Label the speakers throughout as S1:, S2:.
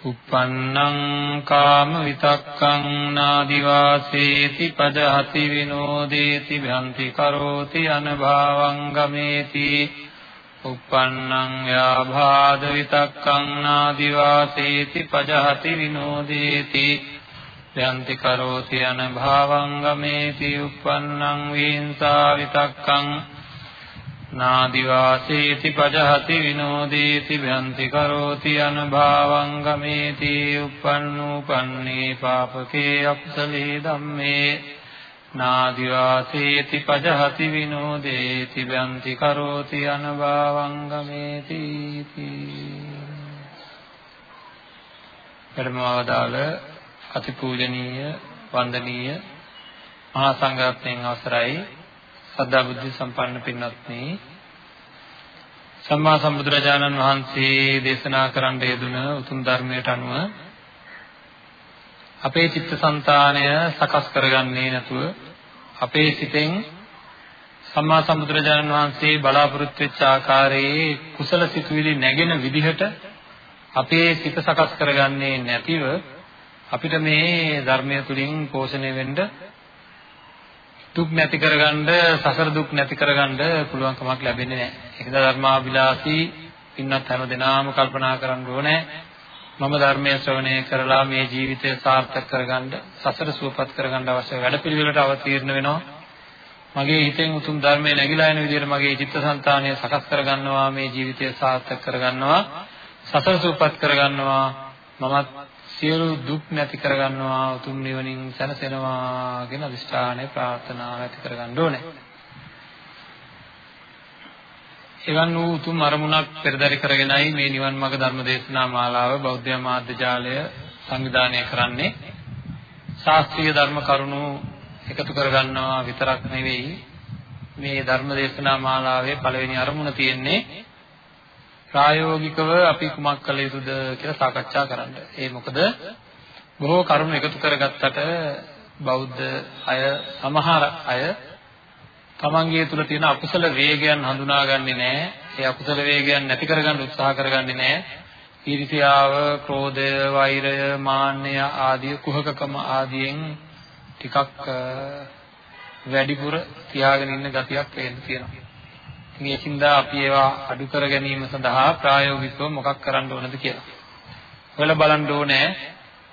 S1: Uppannං කාම විතක්කං නාදිවාසේති පදහති විනෝදේති භ්‍යන්ති කරෝති අනභාවං ගමේති. uppannං යාභාද විතක්කං නාදිවාසේති පදහති විනෝදේති. භ්‍යන්ති කරෝති අනභාවං ගමේති. uppannං වීංසා විතක්කං නාදිවාසේති පජහති විනෝදේති භ්‍යන්ති කරෝති අනුභාවං ගමේති uppannūpannī පාපකේ අකුසලේ ධම්මේ නාදිවාසේති පජහති විනෝදේති භ්‍යන්ති කරෝති අනුභාවං ගමේති ධර්මවදාල අතිපූජනීය වන්දනීය මහා සංඝරත්නයන් අවසරයි සද්ධා බුද්ධ සම්පන්න පින්වත්නි. සම්මා සම්බුදුරජාණන් වහන්සේ දේශනා කරන්න යෙදුන උතුම් ධර්මයට අනුව අපේ චිත්තසංතානය සකස් කරගන්නේ නැතුව අපේ සිතෙන් සම්මා සම්බුදුරජාණන් වහන්සේ බලාපොරොත්තු වෙච්ච ආකාරයේ කුසල සිතුවිලි නැගෙන විදිහට අපේ සිත සකස් කරගන්නේ නැතිව අපිට මේ ධර්මය තුලින් පෝෂණය වෙන්න දුක් නැති කරගන්න සසර දුක් නැති කරගන්න පුළුවන් කමක් ලැබෙන්නේ නැහැ. ඒකද ධර්මාභිලාෂී පින්නත් හැම දිනාම කල්පනා කරන්න ඕනේ. මම ධර්මයේ ශ්‍රවණය කරලා මේ ජීවිතය සාර්ථක කරගන්න සසර සුවපත් කරගන්න අවශ්‍ය වැඩපිළිවෙලට අවතීර්ණ වෙනවා. මගේ හිතෙන් උතුම් ධර්මයේ නැగిලා යන විදිහට මගේ චිත්තසංතානය සකස් කරගන්නවා මේ ජීවිතය සාර්ථක කරගන්නවා. සසර සුවපත් කරගන්නවා. මමත් සියලු දුක් නැති කරගන්නවා උතුම් නිවනින් සැනසෙනවා කියන අදිෂ්ඨානය ප්‍රාර්ථනාව ඇති කරගන්න ඕනේ. එවන් වූ උතුම් අරමුණක් පෙරදරි කරගෙනයි මේ නිවන් මාර්ග ධර්ම දේශනා මාලාව බෞද්ධ මාධ්‍ය ජාලය සංවිධානය කරන්නේ. ශාස්ත්‍රීය ධර්ම කරුණු එකතු කරගන්නවා විතරක් නෙවෙයි මේ ධර්ම දේශනා මාලාවේ පළවෙනි අරමුණ තියෙන්නේ ප්‍රායෝගිකව අපි කුමක් කළ යුතුද කියලා සාකච්ඡා කරන්න. ඒ මොකද බොහෝ කරුණු එකතු කරගත්තට බෞද්ධ අය සමහර අය තමන්ගේ තුල තියෙන අකුසල වේගයන් හඳුනාගන්නේ නැහැ. ඒ අකුසල වේගයන් නැති කරගන්න උත්සාහ කරගන්නේ නැහැ. ඊර්ෂ්‍යාව, ක්‍රෝධය, වෛරය, මාන්නය ආදී කුහකකම ආදියෙන් ටිකක් වැඩිපුර තියාගෙන ඉන්න ගතියක් පේන්න තියෙනවා. මේකින්ද අපි ඒවා අඩු කර ගැනීම සඳහා ප්‍රායෝගිකව මොකක් කරන්න ඕනද කියලා. හොයලා බලන්න ඕනේ.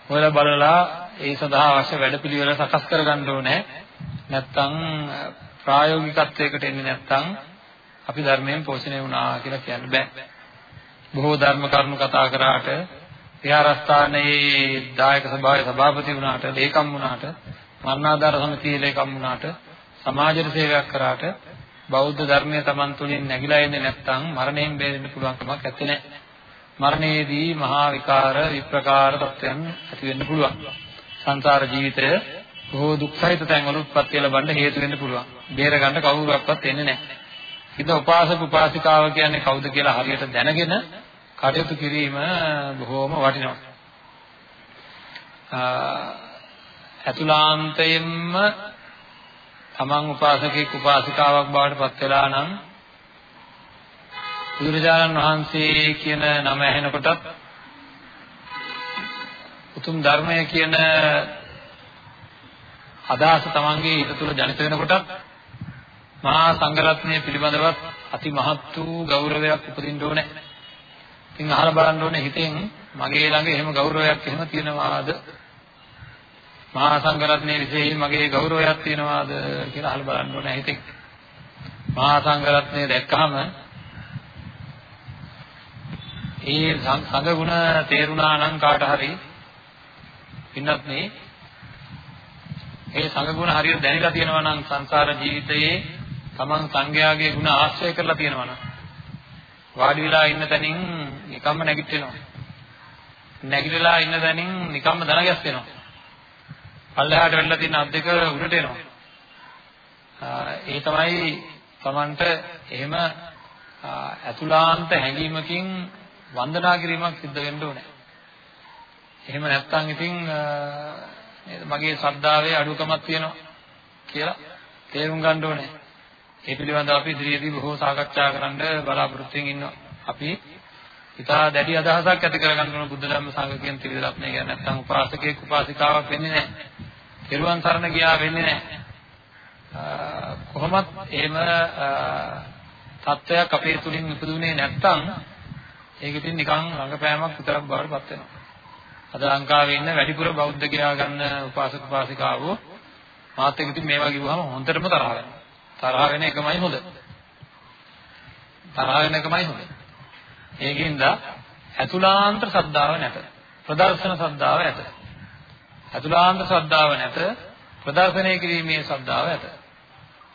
S1: හොයලා බලලා ඒ සඳහා අවශ්‍ය වැඩපිළිවෙල සකස් කරගන්න ඕනේ. නැත්තම් ප්‍රායෝගිකත්වයකට එන්නේ නැත්තම් අපි ධර්මයෙන් පෝෂණය වුණා කියලා කියන්න බෑ. බොහෝ ධර්ම කරුණු කතා කරාට විහාරස්ථානයේ දායක සභාවේ සභාපති වුණාට, ලේකම් වුණාට, මරණාධාර සමිතියේ ලේකම් වුණාට, සමාජයට සේවයක් කරාට බෞද්ධ ධර්මය Taman තුලින් නැగిලා එන්නේ නැත්නම් මරණයෙන් බේරෙන්න පුළුවන් කමක් නැත්තේ නෑ. මරණයේදී මහා විකාර විප්‍රකාර තත්ත්වයන් ඇති වෙන්න පුළුවන්. සංසාර ජීවිතය බොහෝ දුක් සහිත තැන්වල උත්පත්ති ලැබන්න හේතු වෙන්න පුළුවන්. බේර ගන්න කවුරුවක්වත් එන්නේ නැහැ. ඉතින් උපාසක උපාසිකාව කියන්නේ කවුද කියලා හරියට දැනගෙන කටයුතු කිරීම බොහෝම වටිනවා. අතුලාන්තයෙන්ම තමන් උපාසකෙක් උපාසිකාවක් බවට පත් වෙලා නම් බුදුරජාණන් වහන්සේ කියන නම ඇහෙනකොටත් උතුම් ධර්මය කියන අදහස තමන්ගේ හිත තුළ ජනිත වෙනකොට මහා සංඝරත්නය පිළිබඳවත් අති මහත් වූ ගෞරවයක් උපදින්න ඕනේ. ඉතින් අහලා බලන්න ඕනේ හිතෙන් මගේ ළඟ එහෙම ගෞරවයක් එහෙම තියෙනවාද? මහා සංඝරත්නයේ විශේෂයෙන් මගේ ගෞරවයක් තියෙනවාද කියලා අහලා බලන්න ඕනේ හිතෙන්. මහා සංඝරත්නය දැක්කහම ඒ සංඝ ගුණ තේරුණා නම් කාට හරි පින්නත් මේ ඒ සංඝ ගුණ හරියට දැනලා තියෙනවා නම් සංසාර ජීවිතයේ තමන් සංඝයාගේ ගුණ ආශ්‍රය කරලා තියෙනවා නම් වාඩි වෙලා ඉන්න තැනින් නිකම්ම නැගිටිනවා. නැගිටලා ඉන්න තැනින් නිකම්ම දන ගැස්සෙනවා. පල්ලෙහාට වෙලා තියෙන අත් දෙක උඩට එනවා. ඒ තමයි තමන්ට එහෙම අතුලාන්ත හැඟීමකින් වන්දනා කිරීමක් සිද්ධ වෙන්න ඕනේ. එහෙම නැත්නම් ඉතින් නේද මගේ ශ්‍රද්ධාවේ අඩුකමක් තියෙනවා කියලා තේරුම් ගන්න ඕනේ. ඒ පිළිබඳව අපි ඉදිරියේදී බොහෝ සාකච්ඡා කරන්න බලාපොරොත්තු වෙමින් ඉන්නවා. අපි ඉතා දැඩි අදහසක් ඇති කරගන්න ඕන බුද්ධ ධර්ම සංඝ කියන ත්‍රිවිධ රත්නය ගැන නැත්නම් උපාසකෙක් උපාසිකාවක් වෙන්නේ නැහැ. කෙරුවන් සරණ ගියා වෙන්නේ නැහැ. කොහොමත් එහෙම තත්වයක් අපේ තුලින් ඉපදුනේ නැත්නම් ඒක ඉතින් නිකන් රංගපෑමක් විතරක් බවට පත් වෙනවා. අද ලංකාවේ ඉන්න වැඩිපුර බෞද්ධ කියා ගන්න උපාසක උපාසිකාවෝ මාත් එක්ක ඉතින් මේවා කිව්වහම හොඳටම තරහ වෙනවා. තරහ වෙන එකමයි හොඳ. තරහ වෙන එකමයි හොඳ. ඒකින්ද අතුලාන්ත ශ්‍රද්ධාව නැත. ප්‍රදර්ශන ශ්‍රද්ධාව ඇත. අතුලාන්ත ශ්‍රද්ධාව නැත. ප්‍රදර්ශනය කිරීමේ ශ්‍රද්ධාව ඇත.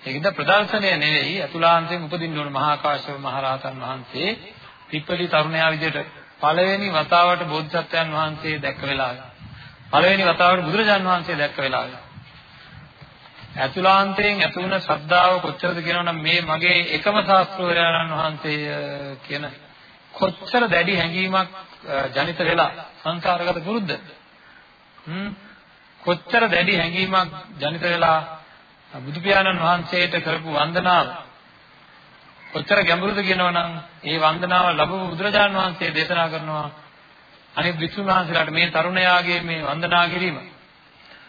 S1: ඒකින්ද ප්‍රදර්ශනය නෙවෙයි අතුලාන්තයෙන් උපදින්න ඕන මහා කාශ්‍යප මහ රහතන් වහන්සේ පිප්පලි තරුණයා විදිහට පළවෙනි වතාවට බෝධිසත්වයන් වහන්සේ දැක්ක වෙලාව. පළවෙනි වතාවට බුදුරජාන් වහන්සේ දැක්ක වෙලාව. ඇතුළාන්තයෙන් ඇති වුණ ශ්‍රද්ධාව කොච්චරද කියනවනම් මේ මගේ එකම ශාස්ත්‍රවරයන් වහන්සේ කියන කොච්චර දැඩි හැඟීමක් ජනිත වෙලා සංසාරගත පුරුද්ද හ්ම් කොච්චර දැඩි හැඟීමක් ජනිත වෙලා බුදු පියාණන් වහන්සේට කරපු වන්දනාව? කොච්චර ගැඹුරුද කියනවනම් ඒ වන්දනාව ලැබපු බුදුරජාණන් වහන්සේ දේශනා කරනවා. අනිත් විසුණු වහන්සේලාට මේ තරුණයාගේ මේ වන්දනා කිරීම.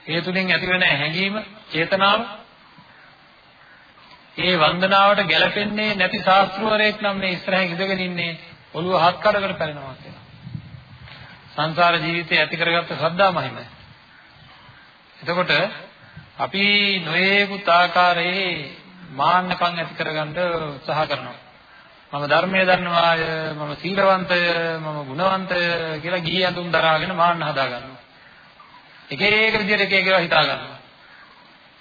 S1: ඒ තුලින් ඇතිවෙන හැඟීම චේතනාව. ඒ වන්දනාවට ගැළපෙන්නේ නැති ශාස්ත්‍රවරයෙක් නම් මේ ඉස්සරහින් ඉඳගෙන ඉන්නේ ඔළුව හත් කඩකට පැලෙනවා කියලා. සංසාර ජීවිතේ ඇති කරගත්ත ශ්‍රද්ධා මහිමයි. එතකොට අපි නොයේකුත් ආකාරයේ මාන්නකම් ඇති කරගන්න උත්සාහ කරනවා. මම ධර්මයේ දන්නවාය, මම සීලවන්තය, මම ගුණවන්තය කියලා ගිහි අඳුම් දරාගෙන මාන්න හදා ගන්නවා. එක එක විදිහට එක එක ඒවා හිතා ගන්නවා.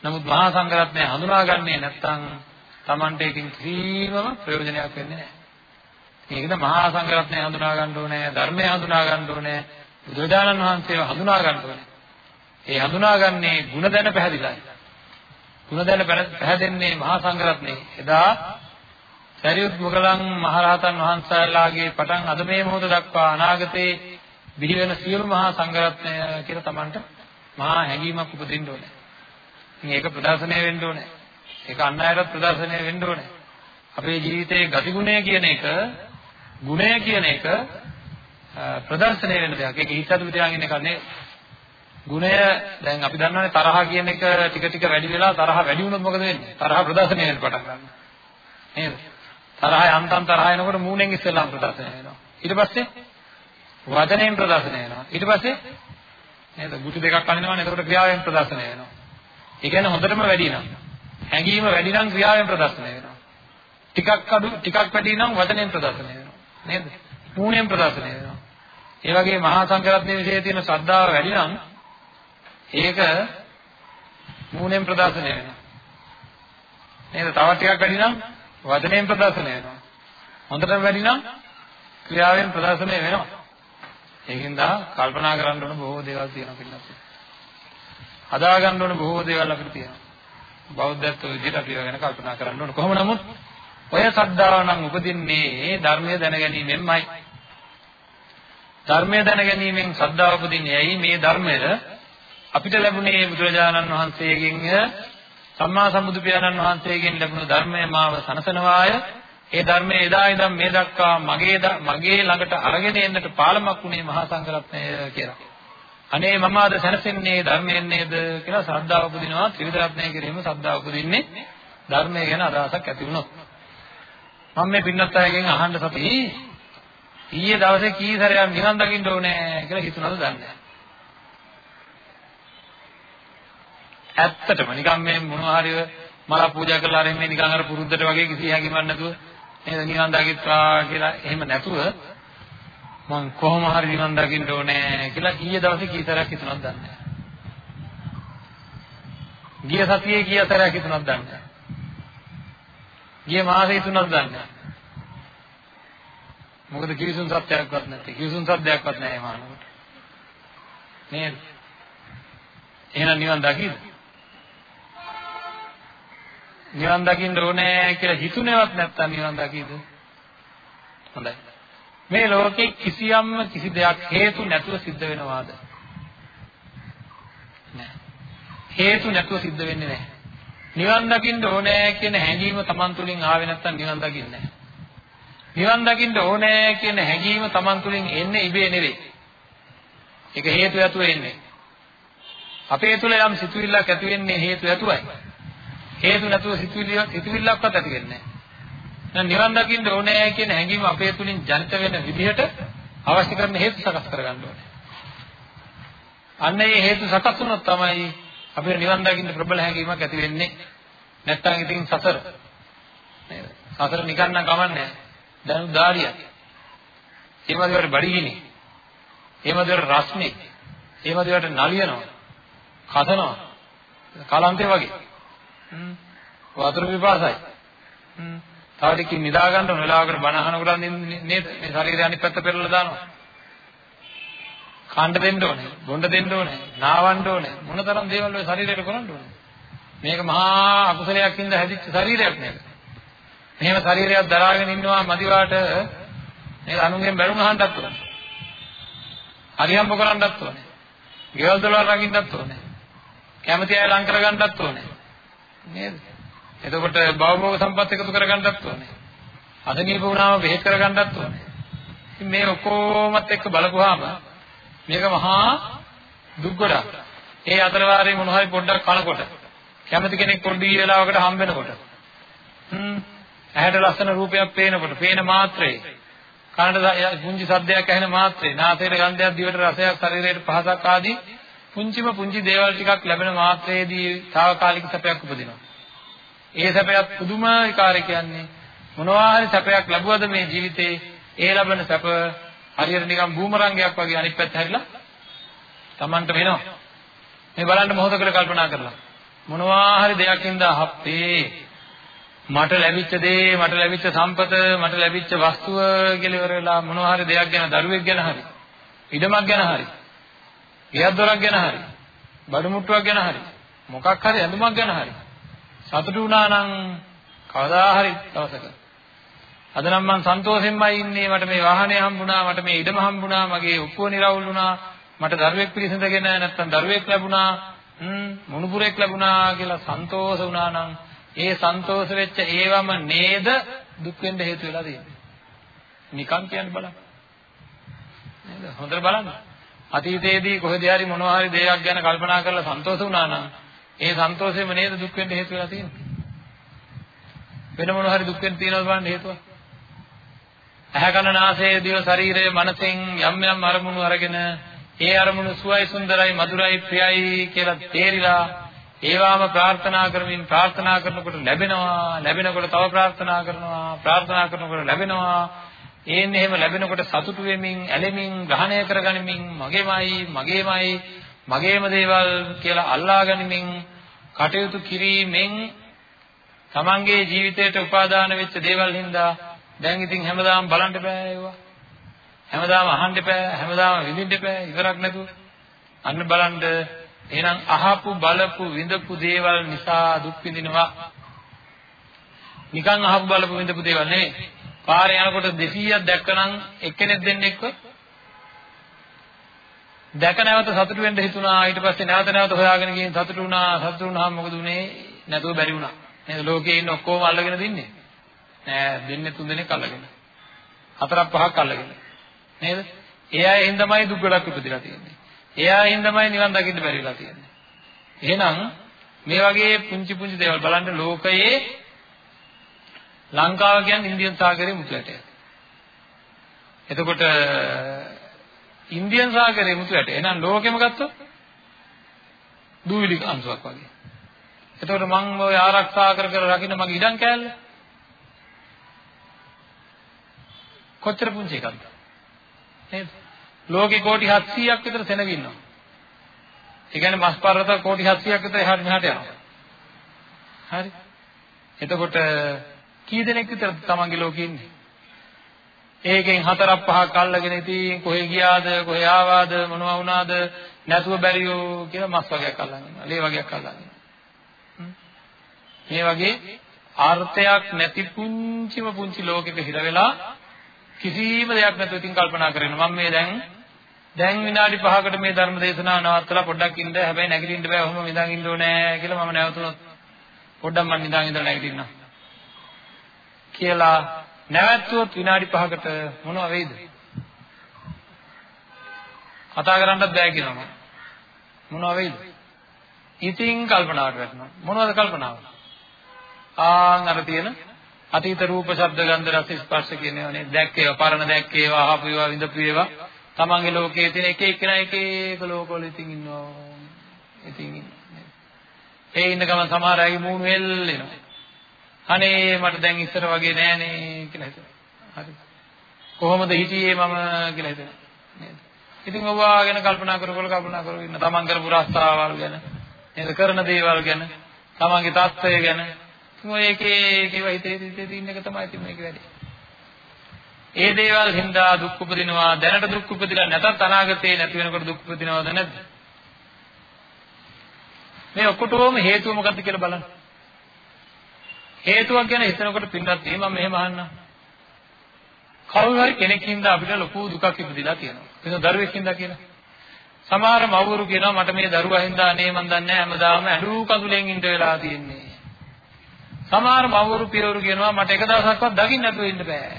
S1: නමුත් මහා සංඝරත්නය හඳුනාගන්නේ නැත්නම් Tamante එකින් කිසිම ප්‍රයෝජනයක් වෙන්නේ නැහැ. ඒකද මහා සංඝරත්නය හඳුනා ගන්න ඕනේ, ධර්මය හඳුනා ගන්න ඕනේ, බුදුරජාණන් වහන්සේව හඳුනා ගන්න ඕනේ. ඒ හඳුනාගන්නේ ಗುಣ දැන පැහැදිලායි. ಗುಣ දැන පැහැදෙන්නේ මහා සංඝරත්නයේ. එදා සරියුත් මොගලන් මහරහතන් වහන්සේලාගේ පටන් අද මේ මොහොත දක්වා අනාගතේ බිහි වෙන සියලු මහා සංඝරත්නය කියලා Tamanට මහා හැඟීමක් උපදින්න ඕනේ. ඉතින් ඒක ප්‍රදර්ශනය වෙන්න ඕනේ. ඒක අන් අයටත් ප්‍රදර්ශනය වෙන්න ඕනේ. අපේ ජීවිතයේ ගතිගුණය කියන එක, ගුණය කියන එක ප්‍රදර්ශනය වෙන දෙයක්. ඒක හිතadu තියාගෙන එකක් නෙවෙයි. ගුණය දැන් අපි දන්නවානේ තරහ කියන එක ටික ටික වැඩි වෙලා තරහ වැඩි වුණොත් මොකද වෙන්නේ? තරහ ප්‍රදර්ශනය වෙන්න පටන් ගන්නවා. නේද? තරහ යන්තම් තරහ එනකොට මූණෙන් ඉස්සෙල්ලාම ප්‍රදර්ශනය වෙනවා. ඊට පස්සේ වචනයෙන් ප්‍රදර්ශනය වෙනවා. ඊට පස්සේ නේද? ගුටි දෙකක් අනිනවනේ එතකොට ක්‍රියාවෙන් ප්‍රදර්ශනය වෙනවා. ඒ කියන්නේ හොඳටම වැඩි නම් හැඟීම වැඩි නම් ක්‍රියාවෙන් ප්‍රදර්ශනය වෙනවා. ටිකක් අඩු ටිකක් වැඩි නම් වචනයෙන් ප්‍රදර්ශනය වෙනවා. නේද? මූණෙන් ප්‍රදර්ශනය වෙනවා. ඒ වගේ මහා සංඝරත්නයේ විශේෂ තියෙන ශ්‍රද්ධාව වැඩි නම් ඒක මූණෙන් ප්‍රදර්ශනය වෙනවා. නේද? තව ටිකක් වැඩි නම් වචනයෙන් ප්‍රදර්ශනය වෙනවා. හොඳටම වැඩි නම් ක්‍රියාවෙන් ප්‍රදර්ශනය වෙනවා. ඒකින්ද කල්පනා කරන්න ඕන බොහෝ දේවල් තියෙනවා පින්නත්. හදා ගන්න ඕන බොහෝ දේවල් අපිට තියෙනවා. බෞද්ධත්ව විදිහට අපි ගැන කල්පනා කරන්න ඕන. කොහොම නමුත් ඔය සද්ධාව නම් උපදින්නේ ධර්මය දැනගැනීමෙන්මයි. ධර්මය දැනගැනීමෙන් සද්ධාව උපදින්නේ ඇයි මේ ධර්මය අපිට ලැබුණේ බුදුරජාණන් වහන්සේගෙන් සම්මා සම්බුදු පියාණන් වහන්සේගෙන් ලැබුණු ධර්මය මාව සනසනවාය ඒ ධර්මයේ එදා ඉඳන් මේ දක්වා මගේ මගේ ළඟට අරගෙන එන්නට පාලමක් වුණේ මහා සංඝරත්නය කියලා. අනේ මම අද සැනසෙන්නේ ධර්මයෙන් නේද කියලා ශ්‍රද්ධාව උපදිනවා ත්‍රිවිධ රත්නය කිරීම ශ්‍රද්ධාව උපදින්නේ ධර්මය ගැන අදහසක් ඇති වුණොත් මම මේ පින්නත් අයගෙන් අහන්න සති ඊයේ දවසේ කී සැරයක් නිවන් දකින්න ඕනේ කියලා හිතුණාද දන්නේ නැහැ. ඇත්තටම නිකන් මේ මොනවා හරි මල පූජා කරලා අරින් මේ නිකන් අර පුරුද්දට වගේ කිසි හැකියාවක් නැතුව නේද නිවන් දකිත්වා කියලා එහෙම නැතුව මං කොහොම හරි නිවන් දකින්න ඕනේ කියලා ඊයේ දවසේ කී සැරයක් හිතුණාද දන්නේ නැහැ. ගිය සතියේ කී සැරයක් හිතුණාද දන්නේ නැහැ. ගිය මාසේ හිතුණාද දන්නේ නැහැ. මොකද කිවිසුන් සත්‍යයක්වත් නැත්තේ. කිවිසුන් සත්‍යයක්වත් නැහැ මානකට. නේද? එහෙනම් නිවන් දකිද? නිවන් දකින්න ඕනේ කියලා හිතුනේවත් නැත්තම් නිවන් දකිද? හොඳයි. මේ ලෝකේ කිසියම්ම කිසි දෙයක් හේතු නැතුව සිද්ධ වෙනවාද? නැහැ. හේතු නැතුව සිද්ධ වෙන්නේ නැහැ. නිවන් දකින්න ඕනේ කියන හැඟීම Taman තුලින් ආවේ නැත්තම් නිවන් දකින්නේ නැහැ. නිවන් දකින්න ඕනේ කියන හැඟීම Taman තුලින් එන්නේ ඉබේ නෙවෙයි. ඒක හේතු ඇතුව එන්නේ. අපේ තුල යම් සිතුවිල්ලක් ඇති වෙන්නේ හේතු ඇතුවයි. හේතු නැතුව සිතුවිල්ල සිතුවිල්ලක්වත් ඇති වෙන්නේ නැහැ. දැන් නිවන් දකින්න ඕනේ කියන හැඟීම අපේ තුලින් ජනිත වෙන විදිහට අවශ්‍ය කරන හේතු සකස් කරගන්න ඕනේ. අන්න ඒ හේතු සකස් වුණොත් තමයි අපිට නිවන් දකින්න ප්‍රබල හැඟීමක් ඇති වෙන්නේ. නැත්තම් ඉතින් සතර නේද? සතර නිකන් නම් කමන්නේ දැන් උදාරිය. ඒ වගේවට බඩගිනි. ඒ වගේවට රස්නේ. ඒ වගේවට නලියනවා. කසනවා. කලන්තේ වගේ. හ්ම්. වතුර පිපාසයි. හ්ම්. තව ටිකකින් නිදා ගන්න වෙලාවකට බණ අහනකොට නේද මේ ශරීරය අනිත් පැත්ත පෙරලා දානවා. කන්න දෙන්න ඕනේ, බොන්න දෙන්න ඕනේ, නාවන්න ඕනේ. මොනතරම් දේවල් ඔය ශරීරයට කරන්න ඕනේ. මේක මහා අකුසලයක් ඉඳ හැදිච්ච ශරීරයක් නේද? මෙහෙම ශරීරයක් දරාගෙන ඉන්නවා මදිවාට නේද අනුන්ගෙන් බැනුම් අහන්නත් ඕනේ. හරියම්බ කරන්නත් ඕනේ. ගෙවල් දොරවල් රකින්නත් ඕනේ. කැමති අය ලං කරගන්නත් ඕනේ. නේද? එතකොට භවභෝග සම්පත් එකතු කරගන්නත් ඕනේ. අසනීප වුණාම බෙහෙත් කරගන්නත් ඕනේ. ඉතින් මේ ඔක්කොමත් එක්ක බලපුවාම මේක මහා දුක් ගොඩක්. ඒ අතර වාරේ මොන හරි පොඩ්ඩක් කනකොට කැමති කෙනෙක් පොඩි වෙලාවකට හම්බ වෙනකොට හ්ම් ඇහැට ලස්සන රූපයක් පේනකොට පේන මාත්‍රේ කනට පුංචි සද්දයක් ඇහෙන මාත්‍රේ නාසයට ගන්ධයක් දිවට රසයක් ශරීරයට පහසක් ආදී පුංචිම පුංචි දේවල් ටිකක් ලැබෙන මාත්‍රයේදී తాවකාලික සැපයක් උපදිනවා. ඒ සැපයත් පුදුම විකාරය කියන්නේ මොනවා හරි සැපයක් ලැබුවද මේ ජීවිතේ ඒ ලැබෙන සැප හරියට නිකන් බූමරංගයක් වගේ අනිත් පැත්ත හැරිලා Tamanට වෙනවා. මේ බලන්න මොහොතකට කල්පනා කරලා මොනවා හරි දෙයකින්ද හප්පේ මට ලැබිච්ච දේ මට ලැබිච්ච සම්පත මට ලැබිච්ච වස්තුව කියලා ඉවර වෙලා මොනවා හරි දෙයක් ගැන දරුවෙක් ගැන හරි ඉඩමක් ගැන හරි ගෙයක් දොරක් ගැන හරි බඩු මුට්ටුවක් ගැන හරි මොකක් හරි ඇඳුමක් ගැන හරි සතුටු වුණා නම් කවදා හරි දවසක අද නම් මං සන්තෝෂෙන්මයි ඉන්නේ. මට මේ වාහනය හම්බුණා මට මේ ඉඩම හම්බුණා මගේ ඔක්කොම නිරවුල් වුණා. මට දරුවෙක් පිළිසඳගෙන නැත්තම් දරුවෙක් ලැබුණා. හ්ම් මුණුපුරෙක් ලැබුණා කියලා සන්තෝෂ වුණා නම් ඒ සන්තෝෂ වෙච්ච ඒවම නේද දුක් වෙන්න හේතු වෙලා තියෙන්නේ. නිකන් කියන්න බලන්න. නේද? හොඳට බලන්න. අතීතයේදී කොහෙද හරි මොනවා හරි දෙයක් ගැන කල්පනා කරලා සන්තෝෂ වුණා නම් ඒ සන්තෝෂෙම නේද දුක් වෙන්න හේතු වෙලා තියෙන්නේ. වෙන මොනවා හරි දුක් වෙන්න තියෙනවද බලන්න හේතුව. ඇහැ කන නාසය දිව ශරීරය මනසෙන් යම් යම් අරමුණු අරගෙන ඒ අරමුණු සුවයි සුන්දරයි මధుරයි ප්‍රියයි කියලා තේරිලා ඒවාම ප්‍රාර්ථනා කරමින් ප්‍රාර්ථනා කරනකොට ලැබෙනවා ලැබෙනකොට තව ප්‍රාර්ථනා කරනවා ප්‍රාර්ථනා කරනකොට ලැබෙනවා. ඒන්නේ එහෙම ලැබෙනකොට සතුටු වෙමින් ඇලෙමින් ග්‍රහණය කරගනිමින් මගේමයි මගේමයි මගේම දේවල් කියලා අල්ලා ගනිමින් කටයුතු කිරීමෙන් තමන්ගේ ජීවිතයට උපාදාන වෙච්ච දේවල් හින්දා දැන් ඉතින් හැමදාම බලන්න බෑ ඒවා. හැමදාම අහන්න බෑ හැමදාම විඳින්න බෑ ඉවරක් නැතුව. අන්න බලන්න එහෙනම් අහපු බලපු විඳපු දේවල් නිසා දුක් විඳිනවා. නිකන් අහපු බලපු විඳපු දේවල් නෙවෙයි. පාරේ යනකොට 200ක් දැක්කනම් එක්කෙනෙක් දෙන්නෙක්ව දැක නැවත සතුටු වෙන්න හිතුණා. ඊට පස්සේ නැවත නැවත හොයාගෙන ගිහින් සතුටු වුණා. සතුටු වුණාම මොකද උනේ නැතුව බැරි වුණා. නේද? ලෝකේ ඉන්න ඔක්කොම අල්ලගෙන දින්නේ නෑ දෙන්නේ තුන් දෙනෙක් අල්ලගෙන හතරක් පහක් අල්ලගෙන නේද ඒ අය එහෙන් තමයි දුක් ගොඩක් උපදිලා තියෙන්නේ එයා හින්දාමයි නිවන් දකින්න බැරි වෙලා තියෙන්නේ. එහෙනම් මේ වගේ පුංචි පුංචි දේවල් බලන්න ලෝකයේ ලංකාව කියන්නේ ඉන්දියන් සාගරයේ මුතු ඇටයක්. එතකොට ඉන්දියන් සාගරයේ මුතු ඇට. එහෙනම් ලෝකෙම ගත්තොත් දූවිලි අංශුවක් වගේ. එතකොට මම ඔය ආරක්ෂා කර කර රකින්න මගේ ඉඩම් කෑල්ල කොච්චර පුංචි එකක්ද? නේද? ලෝකේ කෝටි 700ක් විතර සෙනග ඉන්නවා. ඒ කියන්නේ මස් පර්වත කෝටි 700ක් විතර එහාට මෙහාට යනවා. හරි. එතකොට කී දෙනෙක් විතර තමන්ගේ ලෝකෙ ඉන්නේ? ඒකෙන් හතරක් පහක් අල්ලගෙන ඉතින් කොහෙ ගියාද කොහෙ ආවාද මොනවා වුණාද නැතුව බැරියෝ කියලා මස් වගේක් අල්ලගෙන ඉන්නවා. ලේ වගේක් අල්ලගෙන ඉන්නවා. මේ වගේ ආර්ථයක් නැති පුංචිම පුංචි ලෝකෙක හිර වෙලා කිසිම දෙයක් නැතුව ඉතින් කල්පනා කරගෙන මම මේ දැන් දැන් විනාඩි 5කට මේ ධර්ම දේශනාව නවත්තලා පොඩ්ඩක් ඉන්න. හැබැයි නැගිටින්න බෑ. ඔහොම නිදාගෙන ඉන්න ඕනේ කියලා මම නැවතුනොත් පොඩ්ඩක් මම නිදාගෙන ඉඳලා නැගිටින්නම්. කියලා නැවැත්තුවොත් විනාඩි 5කට මොනව වෙයිද? කතා කරන්නත් බෑ කියනවා මොනව වෙයිද? ඉතින් කල්පනාවට වැටෙනවා මොනවද කල්පනාව? ආන් අර තියෙන අතීත රූප ශබ්ද ගන්ධ රස ස්පර්ශ කියන ඒවානේ. දැක්කේ පරණ දැක්කේ ඒවා අහපු ඒවා විඳපු ඒවා තමන්ගේ ලෝකයේ තියෙන එක එක්කෙනා එක එක ලෝකවල ඉතින් ඉන්නවා. ඉතින් ඒ ඉන්න ගමන් සමහර අයගේ මූණු හෙල්ලෙනවා. අනේ මට දැන් ඉස්සර වගේ නෑනේ කියලා හිතනවා. හරි. කොහොමද හිටියේ මම කියලා හිතනවා. නේද? ඉතින් ඔවා ගැන කල්පනා කර කර කල්පනා කරගෙන ඉන්න තමන් කරපු රස්තාවල් ගැන නේද? කරන දේවල් ගැන තමන්ගේ තත්ත්වය ගැන ඔය එකේ ඒකේව හිතේ හිතේ තියෙන එක තමයි ඉතින් මේක වැඩි. ඒ දේවල් හින්දා දුක් උපදිනවා දැනට දුක් උපදිලා නැතත් අනාගතේ නැති වෙනකොට දුක් උපදිනවද නැද්ද? මේ ඔක්කොටම හේතුව මොකක්ද කියලා බලන්න. හේතුවක් ගැන හිතනකොට පින්නත් මම මෙහෙම අහන්නම්. කවුරු හරි කෙනෙක් හින්දා අපිට ලොකු දුකක් ඉපදිලා තියෙනවා. ඒක දරුවෙක් හින්දා කියලා. සමහර මව්වරු කියනවා මට මේ දරුවා හින්දා අනේ මන් දන්නේ නැහැ හැමදාම ඇඬු කඳුලෙන් ඉඳ වෙලා තියෙන්නේ. සමහර මව්වරු පියවරු කියනවා මට එක දවසක්වත් දකින්න නැතුව ඉන්න බෑ.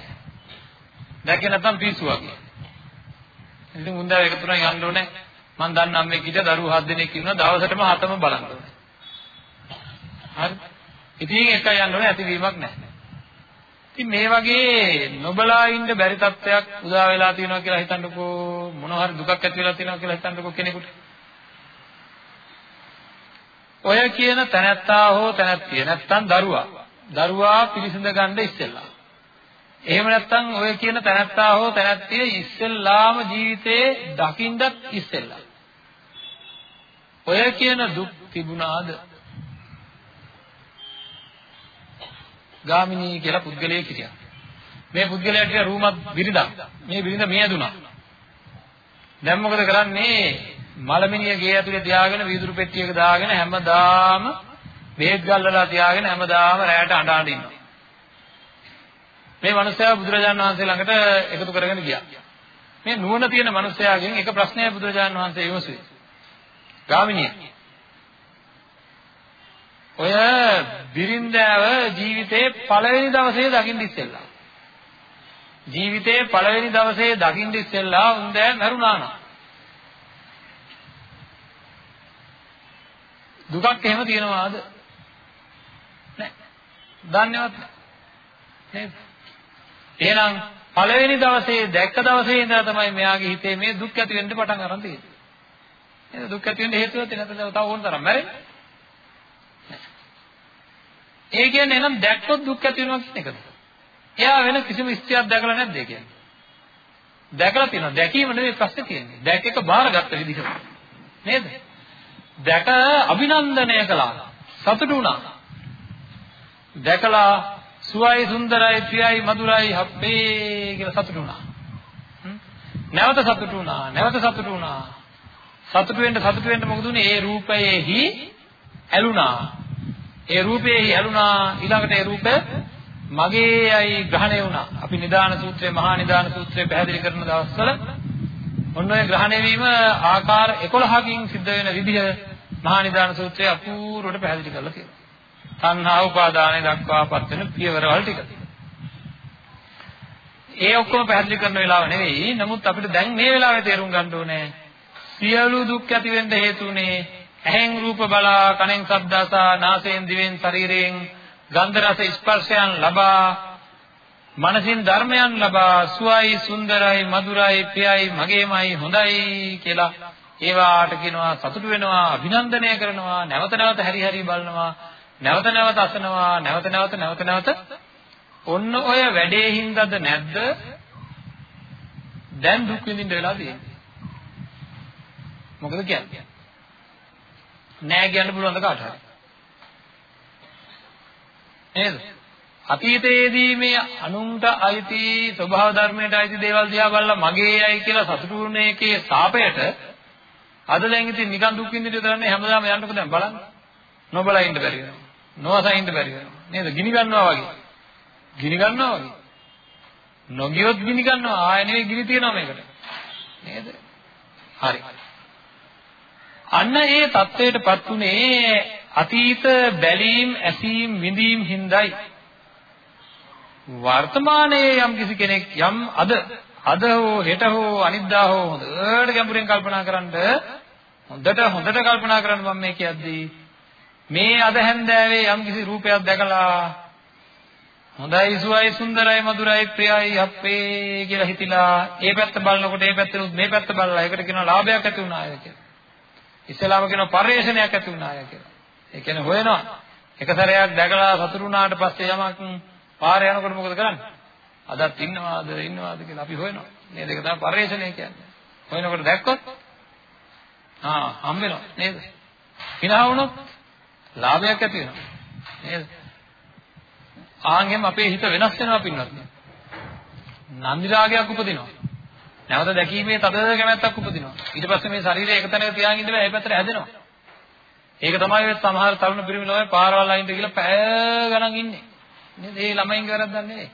S1: දැක්කේ නැත්නම් පිස්සු වගේ. ඉතින් මුන්දා එක තුනක් යන්න ඕනේ. මං දන්න අම්මේ කිට දරුවෝ හත් දෙනෙක් ඉන්නවා දවසටම හතම බලන්න ඕනේ. හරි. ඉතින් එක යන්න ඕනේ ඇතිවීමක් නැහැ. ඉතින් මේ වගේ නොබලා ඉන්න බැරි තත්ත්වයක් උදා වෙලා තියෙනවා කියලා හිතන්නකෝ මොන හරි දුකක් ඇති වෙලා තියෙනවා කියලා හිතන්නකෝ කෙනෙකුට. ඔය කියන තැනැත්තා හෝ තැනැත්තිය නැත්තම් දරුවා. දරුවා පිළිසඳ ගන්න ඉස්සෙල්ලා. එහෙම නැත්තම් ඔය කියන තැනැත්තා හෝ තැනැත්තිය ඉස්සෙල්ලාම ජීවිතේ දකින්නත් ඉස්සෙල්ලා. ඔය කියන දුක් තිබුණාද? ගාමිණී කියලා පුද්ගලයෙක් හිටියා. මේ පුද්ගලයාට රූමත් බිරිඳක්. මේ බිරිඳ මියදුනා. දැන් මොකද කරන්නේ? මලමිනිය ගේ ඇතුලේ තියාගෙන වීදුරු පෙට්ටියක දාගෙන හැමදාම බේත් ගල්වලා තියාගෙන හැමදාම රැයට අඬ අඬ ඉන්නවා. මේ මනුස්සයා බුදුරජාණන් වහන්සේ ළඟට එකතු කරගෙන ගියා. මේ නුවණ තියෙන මනුස්සයාගෙන් එක ප්‍රශ්නයක් බුදුරජාණන් වහන්සේ විමසුවේ. ගාමිනිය. ඔය බිරින්දෑව ජීවිතේ පළවෙනි දවසේ දකින්න ඉස්සෙල්ලා. ජීවිතේ පළවෙනි දවසේ දකින්න ඉස්සෙල්ලා උන්දෑ මරුණා නා. දුකක් එහෙම තියනවාද? නැහැ. දන්නේවත් නේද? එහෙනම් පළවෙනි දවසේ දැක්ක දවසේ ඉඳලා තමයි මෙයාගේ හිතේ මේ දුක් ඇති වෙන්න පටන් ගන්න තියෙන්නේ. නේද? දුක් ඇති වෙන්න හේතුව තියෙන නැත්නම් තව ඕන තරම් මැරෙන්නේ. ඒ කියන්නේ එහෙනම් දැක්කොත් දුක් ඇති වෙනවා කියන එකද? එයා වෙන කිසිම ස්ත්‍රියක් දැකලා නැද්ද ඒ කියන්නේ? දැකලා තියෙනවා. දැකීම නෙවෙයි ප්‍රශ්නේ තියෙන්නේ. දැක එක බාරගත්ත විදිහ. නේද? දැක අභිනන්දනය කළා. සතුටු වුණා. දැකලා සුවයි සුන්දරයි ප්‍රියයි මధుරයි හබ්බේ කියලා සතුටු වුණා. නැවත සතුටු වුණා. නැවත සතුටු වුණා. සතුටු වෙන්න සතුටු වෙන්න මොකද උනේ? ඒ රූපයේහි ඇලුනා. ඒ රූපයේහි ඇලුනා ඊළඟට ඒ රූපය මගේයි ග්‍රහණය වුණා. අපි නිදාන සූත්‍රයේ මහා නිදාන සූත්‍රයේ පැහැදිලි කරන දවස්වල ඔන්න ඔය ග්‍රහණය වීම ආකාර 11කින් සිද්ධ වෙන විදිහ මහා නිදාන සූත්‍රයේ අපූර්වට පැහැදිලි කරලා තියෙනවා. තණ්හා උපාදානය දක්වාපත් වෙන පියවරවල් ටික. ඒ ඔක්කොම පැහැදිලි කරන වෙලාව නෙවෙයි. නමුත් අපිට දැන් මේ වෙලාවේ තේරුම් ගන්න ඕනේ සියලු දුක් ඇති වෙන්න හේතුනේ ඇහෙන් රූප බලා කනෙන් ශබ්ද අසා නාසයෙන් දිවෙන් ශරීරයෙන් ගන්ධ රස ස්පර්ශයන් ලබා මනසින් ධර්මයන් ලබා සුවයි සුන්දරයි මధుරයි ප්‍රියයි මගේමයි හොඳයි කියලා ඒවාට කියනවා සතුටු වෙනවා අභිනන්දනය කරනවා නැවත නැවත හැරි හැරි බලනවා නැවත නැවත අසනවා නැවත නැවත නැවත නැවත ඔන්න ඔය වැඩේ හින්දාද නැද්ද? දැන් දුක් විඳින්න වෙලා තියෙන්නේ. මොකද කියන්නේ? නෑ කියන්න පුළුවන්ද කාට හරි? නේද? අතීතයේදී මේ අනුන්ට අයිති ස්වභාව ධර්මයට අයිති දේවල් දිහා බලලා මගේ අය කියලා සතුටු වුණ එකේ සාපයට අද දැන් ඉතින් නිකන් දුක් විඳින්න දරන්නේ හැමදාම යන්නකෝ දැන් බලන්න. නොබලා ඉන්න බැරි වෙනවා. නොවසා ඉන්න බැරි වෙනවා. නේද? ගිනි ගන්නවා වගේ. ගිනි ගන්නවා වගේ. නොගියොත් ගිනි ගන්නවා. ආය නෙවෙයි ගිනි තියනවා මේකට. නේද? හරි. අන්න ඒ தത്വයටපත් උනේ අතීත බැලීම් ඇසීම් විඳීම් හිඳයි වර්තමානයේ යම් කිසි කෙනෙක් යම් අද අද හෝ හෙට හෝ අනිද්දා හෝ හොඳට ගැඹුරින් කල්පනා කරන්ඩ හොඳට හොඳට කල්පනා කරන්න මම මේ කියද්දී මේ අද හැන්දෑවේ යම් කිසි රූපයක් දැකලා හොඳයි සුවයි සුන්දරයි මధుරයි ප්‍රියයි අපේ කියලා හිතිලා ඒ පැත්ත බලනකොට ඒ පැත්තෙනුත් මේ පැත්ත බලලා ඒකට කියනවා ලාභයක් ඇති වුණාය කියලා. ඉස්සෙල්ලාම කියනවා පරිේශනයක් ඇති වුණාය කියලා. ඒ කියන්නේ හොයනවා. එක සැරයක් දැකලා සතුටු වුණාට පස්සේ යමක් පාරේ යනකොට මොකද කරන්නේ? අදත් ඉන්නවාද ඉන්නවාද කියලා අපි හොයනවා. නේද? ඒක තමයි පරිේශනය කියන්නේ. හොයනකොට දැක්කොත් ආ හම් වෙනවා නේද? hina වුණොත් ලාභයක් ඇති වෙනවා. නේද? ආන්ගෙම අපේ හිත වෙනස් වෙනවා පින්වත්. නන්දි රාගයක් උපදිනවා. නැවත දැකීමේ තද කැමැත්තක් උපදිනවා. ඊට පස්සේ මේ ශරීරය එක තැනක තියාගෙන ඉඳලා ඒ පැත්තට හැදෙනවා. ඒක තමයි ඔය සමහර තරුණ පිරිමි ළමයි පාරවල් අයින්ද කියලා පැය ගණන් ඉන්නේ. නේද? ඒ ළමයින් වැරද්දක් නෙවෙයි.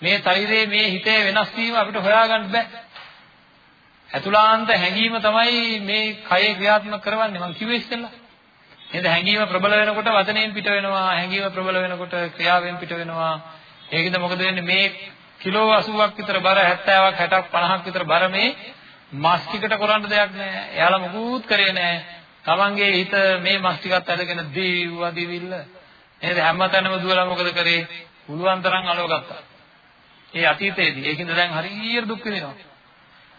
S1: මේ ශරීරයේ මේ හිතේ වෙනස් වීම අපිට හොයාගන්න බෑ. අතුලාන්ත හැඟීම තමයි මේ කයේ ක්‍රියාත්මක කරවන්නේ මම කිව්වේ ඉස්සෙල්ලා. නේද? හැඟීම ප්‍රබල වෙනකොට වචනයෙන් පිට වෙනවා, හැඟීම ප්‍රබල වෙනකොට ක්‍රියාවෙන් පිට වෙනවා. ඒකද මොකද වෙන්නේ මේ කිලෝ 80ක් විතර බර 70ක් 60ක් 50ක් විතර බර මේ මස් ටිකට කරන්න දෙයක් නැහැ. එයාලා මොකුත් කරේ නැහැ. තමන්ගේ හිත මේ මස් ටිකත් අරගෙන දීව්වා දිවිල්ල. නේද? හැමතැනම දුවලා මොකද කරේ? පුළුවන් තරම් අලව ගත්තා. ඒ අතීතයේදී. ඒකින්ද දැන් හරියට දුක් විඳිනවා.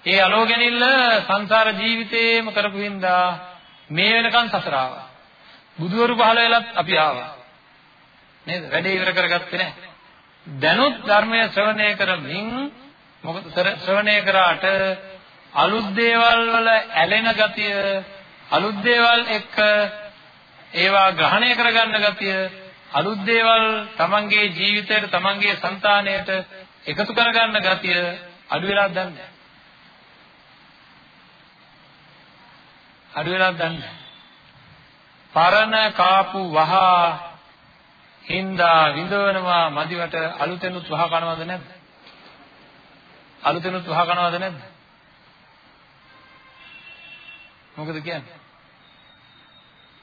S1: ඒ අලෝ ගැනීමල සංසාර ජීවිතේම කරපු හින්දා මේ වෙනකන් සසර ආවා. බුදුවරු පහළ වෙලත් අපි ආවා. නේද? වැඩේ ඉවර කරගත්තේ නැහැ. දැනුත් ධර්මය ශ්‍රවණය කරමින් මොකද ශ්‍රවණය කරාට අලුත් දේවල් වල ඇලෙන ගතිය අලුත් දේවල් එක්ක ඒවා ග්‍රහණය කරගන්න ගතිය අලුත් දේවල් තමන්ගේ ජීවිතයට තමන්ගේ సంతාණයට එකතු කරගන්න ගතිය අඩු වෙලාද දන්නේ අඩු වෙලාද දන්නේ පරණ කාපු වහා හින්දා විඳවනවා මදිවට අලුතෙනුත් වහ කනවද නැද්ද? අලුතෙනුත් වහ කනවද නැද්ද? මොකද කියන්නේ?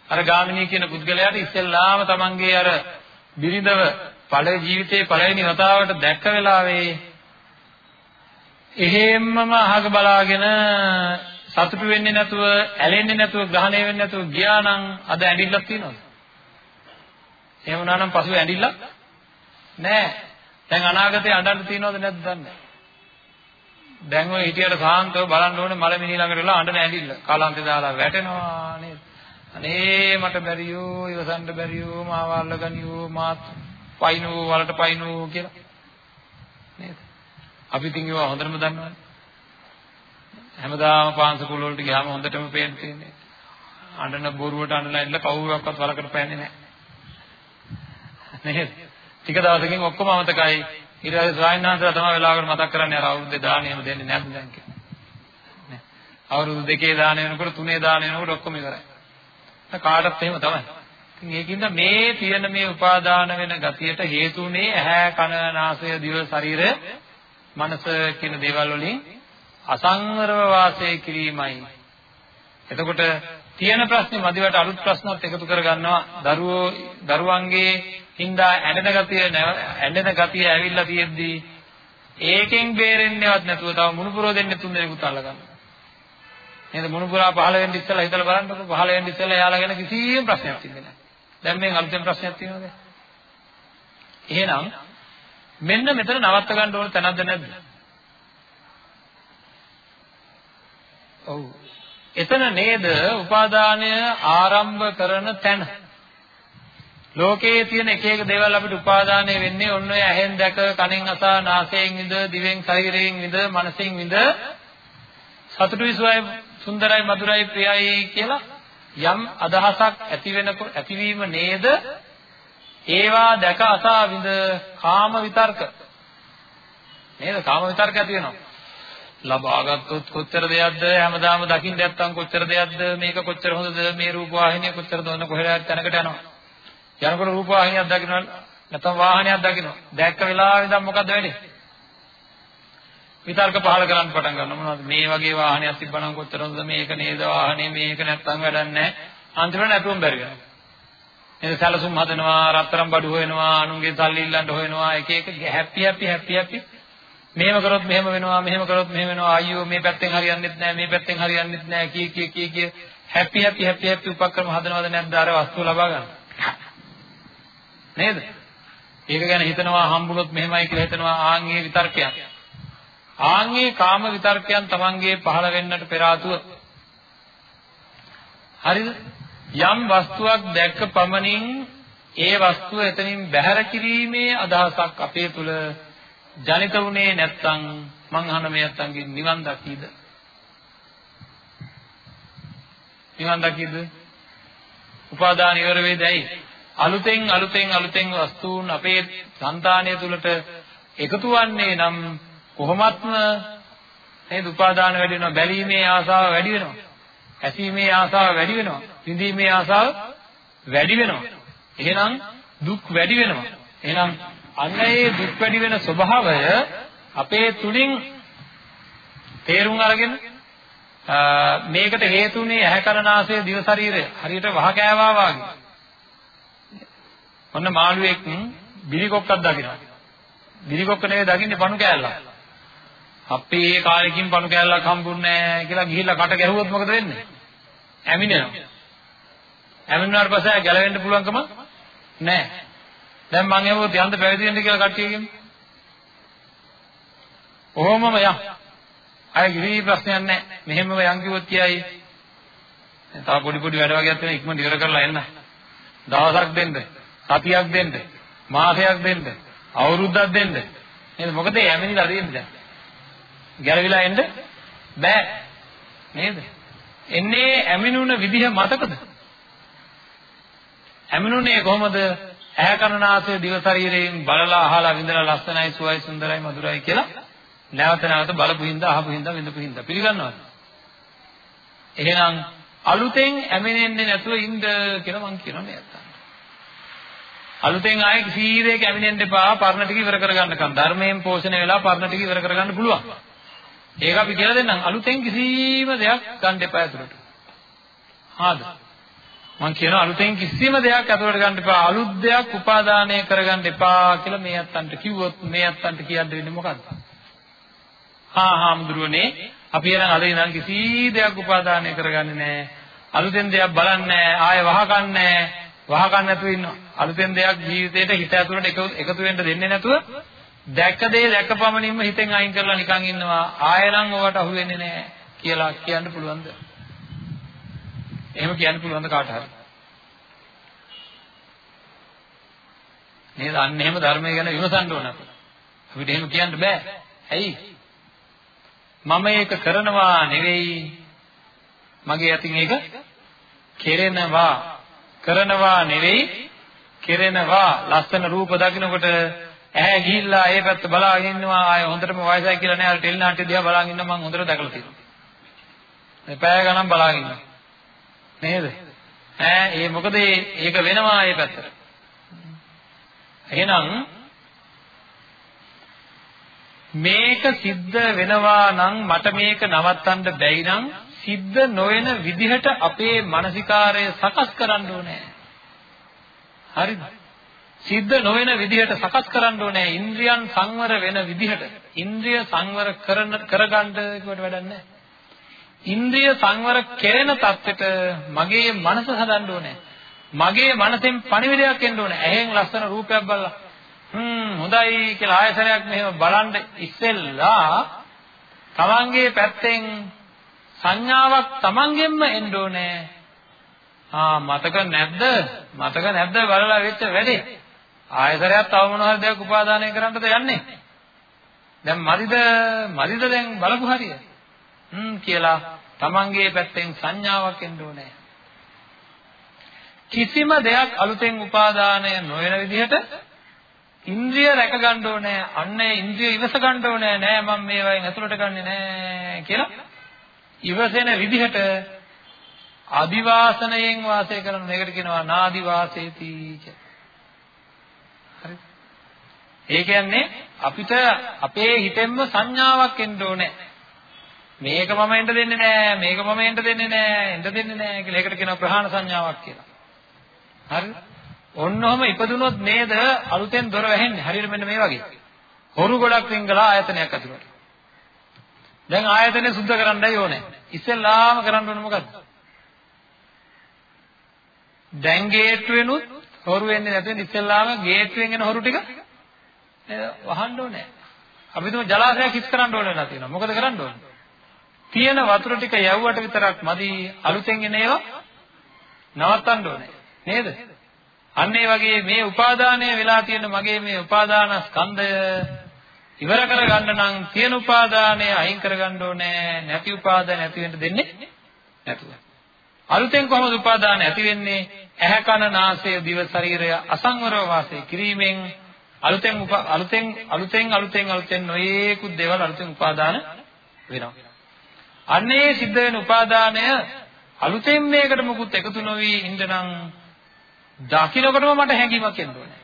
S1: අර ගාමිණී කියන පුද්ගලයාට ඉස්සෙල්ලාම තමන්ගේ අර බිරිඳව පළවෙනි ජීවිතේ පළවෙනි වතාවට දැක්ක වෙලාවේ එහෙම්මම අහක බලාගෙන සතුටු වෙන්නේ නැතුව ඇලෙන්නේ නැතුව ග්‍රහණය වෙන්නේ නැතුව ගියා නම් අද ඇඬිල්ලක් තියෙනවද? එහෙම වුණා නම් පසුව ඇඬිල්ලක් නෑ. දැන් අනාගතේ අඬන්න තියෙනවද නැද්ද දන්නේ දැන් ඔය හිටියට සාන්තව බලන්න ඕනේ මල මිනි ළඟට වෙලා අඬන ඇඬිල්ල. කාලාන්තේ දාලා වැටෙනවා නේද? අනේ මට බැරියෝ ඉවසන්න බැරියෝ මාව අල්ලගනියෝ මාත් පයින්නෝ වලට පයින්නෝ කියලා. නේද? අපි ඉතින් ඒවා හොඳටම දන්නවනේ. හැමදාම පාංශකූල වලට ගියාම හොඳටම පේන්න තියෙන්නේ. අඬන බොරුවට අඬලා ඉන්න කවුරුවක්වත් වලකට පෑන්නේ නැහැ. නේද? ටික දවසකින් ඔක්කොම අමතකයි. ඊට පස්සේ ස්වාමීනාන්සලා තමයි වෙලාවකට මතක් කරන්නේ අර අවුරුද්දේ දාණයම දෙන්නේ නැද්ද දැන් කියලා. අවුරුදු දෙකේ දාණය වෙනකොට තුනේ දාණය වෙනකොට ඔක්කොම ඉවරයි. කාටත් එහෙම තමයි. ඉතින් ඒකින්ද මේ තියෙන මේ උපාදාන වෙන ගතියට හේතුුනේ ඇහැ කන නාසය දිව ශරීරය මනස කියන දේවල් වලින් අසංවරව වාසය කිරීමයි. එතකොට තියෙන ප්‍රශ්නේ මදිවට අලුත් ප්‍රශ්නත් එකතු කරගන්නවා. දරුවෝ දරුවන්ගේ හින්දා ඇඬෙන ගතිය ඇඬෙන ගතිය ඇවිල්ලා තියෙද්දී ඒකෙන් බේරෙන්නේවත් නැතුව තව මුණුපුරෝ දෙන්නේ තුන් දෙනෙකුත් අල්ලගන්නවා. නේද මුණුපුරා පහළ වෙන්න ඉස්සෙල්ලා හිතලා බලන්නකො පහළ වෙන්න ඉස්සෙල්ලා එයාලා ගැන කිසිම ප්‍රශ්නයක් තිබෙන්නේ නැහැ. දැන් මේ අලුතෙන් ප්‍රශ්නයක් තියෙනවද? එහෙනම් මෙන්න මෙතන නවත්ත ගන්න ඕන තැනක්ද නැද්ද? ඔව්. එතන නේද උපාදානය ආරම්භ කරන තැන. ලෝකයේ තියෙන එක එක දේවල් අපිට උපාදානය වෙන්නේ ඔන්න ඔය ඇහෙන් දැක, කනෙන් අසා, නාසයෙන් විඳ, දිවෙන් ශරීරයෙන් විඳ, මනසෙන් විඳ සතුටුයි සුවයි සුන්දරයි මధుරයි ප්‍රියයි කියලා යම් අදහසක් ඇති වෙනකොට ඇතිවීම නේද? ඒවා දැක අසා විඳ කාම විතර්ක. නේද? කාම විතර්ක ඇති වෙනවා. ලබාගත්තොත් කොච්චර දෙයක්ද? හැමදාම දකින්න නැත්තම් කොච්චර දෙයක්ද? මේක කොච්චර හොඳද? මේ රූප වාහිනිය කොච්චර දොන්න කොහෙද තැනකට යනවා? යනකොට රූප වාහිනියක් දකින්නවා නැත්නම් වාහනයක් දකින්නවා දැක්ක වෙලාවෙ ඉඳන් මොකද වෙන්නේ? විතර්ක පහල කරන්න පටන් ගන්නවා. මොනවද? මේ වගේ වාහනයක් තිබ්බනම් කොච්චර හොඳද? මේක නේද වාහනේ? මේක නැත්තම් වැඩක් නැහැ. අන්තිමට නැතුවම බැරි වෙනවා එතන සැලසුම් හදනවා රත්තරන් බඩු හොයනවා අනුන්ගේ සල්ලි ඉල්ලන්න හොයනවා. එක එක හැපි හැපි හැපි හැපි මෙහෙම කරොත් මෙහෙම වෙනවා මෙහෙම කරොත් මෙහෙම වෙනවා. අයියෝ මේ පැත්තෙන් හරියන්නේත් නැහැ මේ පැත්තෙන් හරියන්නේත් නැහැ. කී කී කී කී හැපි හැපි හැපි හැපි උපක්‍රම හදනවද නැද්ද? අර වස්තුව ලබා ගන්න. නේද? ඒක ගැන හිතනවා හම්බුනොත් මෙහෙමයි කියලා හිතනවා ආන්ගේ විතර්කයක්. ආන්ගේ කාම විතර්කයන් තමන්ගේ පහළ වෙන්නට පෙර ආතුව. හරිද යම් වස්තුවක් දැක්ක පමණින් ඒ වස්තුව එතනින් බැහැර කිරීමේ අදහසක් අපේ තුල ජනිත වුණේ නැත්නම් මං අහන මේ නැත්තන්ගේ නිවන් දකීද? නිවන් දකීද? උපාදාන ඉවර වේදයි අලුතෙන් අලුතෙන් අලුතෙන් වස්තුන් අපේ సంతානය තුලට එකතු වන්නේ නම් කොහොමත්ම නේද උපාදාන වැඩි වෙනවා බැලීමේ ආසාව වැඩි වෙනවා. ඇසීමේ ආසාව වැඩි වෙනවා. විඳීමේ ආසාව වැඩි වෙනවා. එහෙනම් දුක් වැඩි වෙනවා. එහෙනම් අන්න ඒ දුක් වැඩි වෙන ස්වභාවය අපේ තුලින් තේරුම් අරගෙන මේකට හේතුනේ ඇහැ කරනාසය දිව ශරීරය. හරියට වහ කෑවා වගේ. ඔන්න මාළුවෙක් බිලි කොක්කක් දකිනවා. බිලි කොක්ක නෙවෙයි දකින්නේ පණු කෑල්ලක්. අපේ ඒ කාලෙකින් පණු කෑල්ලක් හම්බුන්නේ නැහැ කියලා ගිහිල්ලා කට ගැහුවොත් මොකද වෙන්නේ? ඇමිනෙනවා. ඇමිනුනාට පස්සේ ගැලවෙන්න පුළුවන්කම නැහැ. දැන් මං එවුවොත් යන්න පැවිදි වෙන්න කියලා කට්ටියගෙන්. ඔහොමම යන්. අය කිසි ප්‍රශ්නයක් නැහැ. මෙහෙමම යන් කිව්වොත් කියයි. තව පොඩි පොඩි වැඩ වගේක් තියෙන ඉක්මනට ඉවර කරලා එන්න. දවසක් දෙන්න, සතියක් දෙන්න, මාසයක් දෙන්න, අවුරුද්දක් දෙන්න. නේද? මොකද යැමිනිලා තියෙන්නේ දැන්. ගැලවිලා එන්න බෑ නේද? එන්නේ ඇමිනුන විදිහ මතකද? ඇමිනුනේ කොහොමද? ඇහැ කන නාසය දිව ශරීරයෙන් බලලා අහලා විඳලා ලස්සනයි සුවයි සුන්දරයි මధుරයි කියලා නැවත නැවත බලපු හින්දා අහපු හින්දා විඳපු හින්දා පිළිගන්නවද? එහෙනම් අලුතෙන් ඇමිනෙන්නේ නැතුව ඉන්න කියලා මං කියනවා නේද? අලුතෙන් ආයේ කිසි දෙයක ඇමිනෙන්න එපා පරණ ටික ඉවර කරගන්නකම් ධර්මයෙන් පෝෂණය වෙලා පරණ ටික ඉවර කරගන්න පුළුවන්. ඒක අපි කියලා දෙන්නම් අලුතෙන් කිසිම දෙයක් ගන්න එපා ඇතුළට. හාද? මම කියනවා අලුතෙන් කිසිම දෙයක් ඇතුළට ගන්න එපා. අලුත් දෙයක් උපාදානය කරගන්න එපා කියලා මේ අත්තන්ට කිව්වොත් මේ අත්තන්ට කියන්න වෙන්නේ මොකද්ද? හා හාමුදුරුවනේ අපි එනම් අද ඉඳන් කිසි දෙයක් උපාදානය කරගන්නේ නැහැ. අලුතෙන් දෙයක් බලන්නේ නැහැ. ආයෙ වහකන්නේ නැහැ. වහකන්න නැතුව ඉන්නවා. අලුතෙන් දෙයක් ජීවිතේට හිත ඇතුළට එකතු වෙන්න දෙන්නේ නැතුව දැක්ක දේ දැක්ක පමණින්ම හිතෙන් අයින් කරලා නිකන් ඉන්නවා ආයෙ නම් ඔයාට අහු වෙන්නේ නැහැ කියලා කියන්න පුළුවන්ද? එහෙම කියන්න පුළුවන්ද කාට හරි? නේද? අන්න එහෙම ධර්මය ගැන විමසන්න ඕන අපිට. අපිට එහෙම කියන්න බෑ. ඇයි? මම ඒක කරනවා නෙවෙයි මගේ අතින් ඒක කෙරෙනවා කරනවා නෙවෙයි කෙරෙනවා ලස්සන රූප දකින්නකොට ඇහැ ගිහිල්ලා ඒ පැත්ත බලාගෙන ඉන්නවා ආය හොඳටම වයසයි කියලා නෑ අර ටෙලි නාට්‍ය දිහා බලාගෙන ඉන්න මම හොඳට දැකලා තියෙනවා. මේ පැය ගණන් බලාගෙන ඉන්නවා. නේද? ඈ ඒ මොකද ඒක වෙනවා ඒ පැත්තට. එහෙනම් මේක සිද්ධ වෙනවා නම් මට මේක නවත්තන්න බැයි නම් සිද්ධ නොවන විදිහට අපේ මානසිකාරය සකස් කරන්න ඕනේ. හරිද? සිද්ධ නොවන විදිහට සකස් කරන්න ඕනේ ඉන්ද්‍රියන් සංවර වෙන විදිහට ඉන්ද්‍රිය සංවර කරන කරගන්න කිව්වට වැඩක් නැහැ ඉන්ද්‍රිය සංවර කෙරෙන தත්වෙට මගේ මනස හදන්න ඕනේ. මගේ මනසෙන් පණිවිඩයක් එන්න ඕනේ. ඇහෙන් ලස්සන රූපයක් බලලා හ්ම් හොඳයි කියලා ආයතනයක් මෙහෙම බලන් ඉස්සෙල්ලා තමන්ගේ පැත්තෙන් සංඥාවක් තමන්ගෙන්ම එන්න ඕනේ. ආ මතක නැද්ද? මතක නැද්ද බලලා වෙච්ච වැඩේ? ආයතරයක් තව මොන හරි දෙයක් උපාදානය කරන්නද යන්නේ? දැන් මදිද මදිද දැන් බලපු හරිය? හ්ම් කියලා තමන්ගේ පැත්තෙන් සංඥාවක් එන්න ඕනේ. කිසිම දෙයක් අලුතෙන් උපාදානය නොවන විදිහට ඉන්ද්‍රිය රැක ගන්න ඕනේ. අන්න ඉන්ද්‍රිය ඉවස ගන්න ඕනේ. නෑ මම මේවායින් ඇතුළට ගන්නෙ නෑ කියලා ඉවසෙන විදිහට අදිවාසනයෙන් වාසය කරන මේකට කියනවා නාදි වාසේති කියලා. හරි. ඒ කියන්නේ අපිට අපේ හිතෙන්ම සංඥාවක් එන්න ඕනේ. මේක මම එන්න දෙන්නේ නෑ මේක මම එන්න දෙන්නේ නෑ එන්න දෙන්නේ නෑ කියලා ඒකට කියනවා ප්‍රහාණ සංඥාවක් කියලා. හරිද? ඔන්නෝම ඉපදුනොත් නේද අලුතෙන් දොර වැහෙන්නේ. හරියට මෙන්න මේ වගේ. හොරු ගොඩක් රිංගලා ආයතනයක් ඇතුළට. දැන් ආයතනය සුද්ධ කරන්නයි ඕනේ. ඉස්සෙල්ලාම කරන්න ඕනේ මොකද්ද? දැන් ගේට්ටුවෙනුත් හොරු වෙන්නේ නැතුව ඉස්සෙල්ලාම ගේට්ටුවෙන් එන හොරු ටික වහන්න ඕනේ. අපි තුම ජලාශයක් හිස් කරන්න ඕනේ වෙලා තියෙනවා. මොකද කරන්න ඕනේ? තියෙන වතුර ටික යවුවට විතරක් මදි අලුතෙන් එන ඒවා නවත්තන්න ඕනේ. නේද? අන්න ඒ වගේ මේ උපාදානය වෙලා තියෙන මගේ මේ උපාදාන ස්කන්ධය ඉවර කරගන්න නම් තියෙන උපාදානය අයින් කරගන්න ඕනේ නැති උපාදාන නැති වෙන්න දෙන්නේ නැතුව. අලුතෙන් කොහොමද උපාදාන ඇති වෙන්නේ? ඇහැ කන නාසය දිව ශරීරය අසංවරව වාසය කිරීමෙන් අලුතෙන් අලුතෙන් අලුතෙන් අලුතෙන් අලුතෙන් නොයේකුත් දේවල් අලුතෙන් උපාදාන වෙනවා. අන්නේ සිද්ධ වෙන උපාදානය අලුතෙන් මේකට මුකුත් එකතු නොවි ඉඳනම් දකින්නකොටම මට හැඟීමක් එන්න ඕනේ.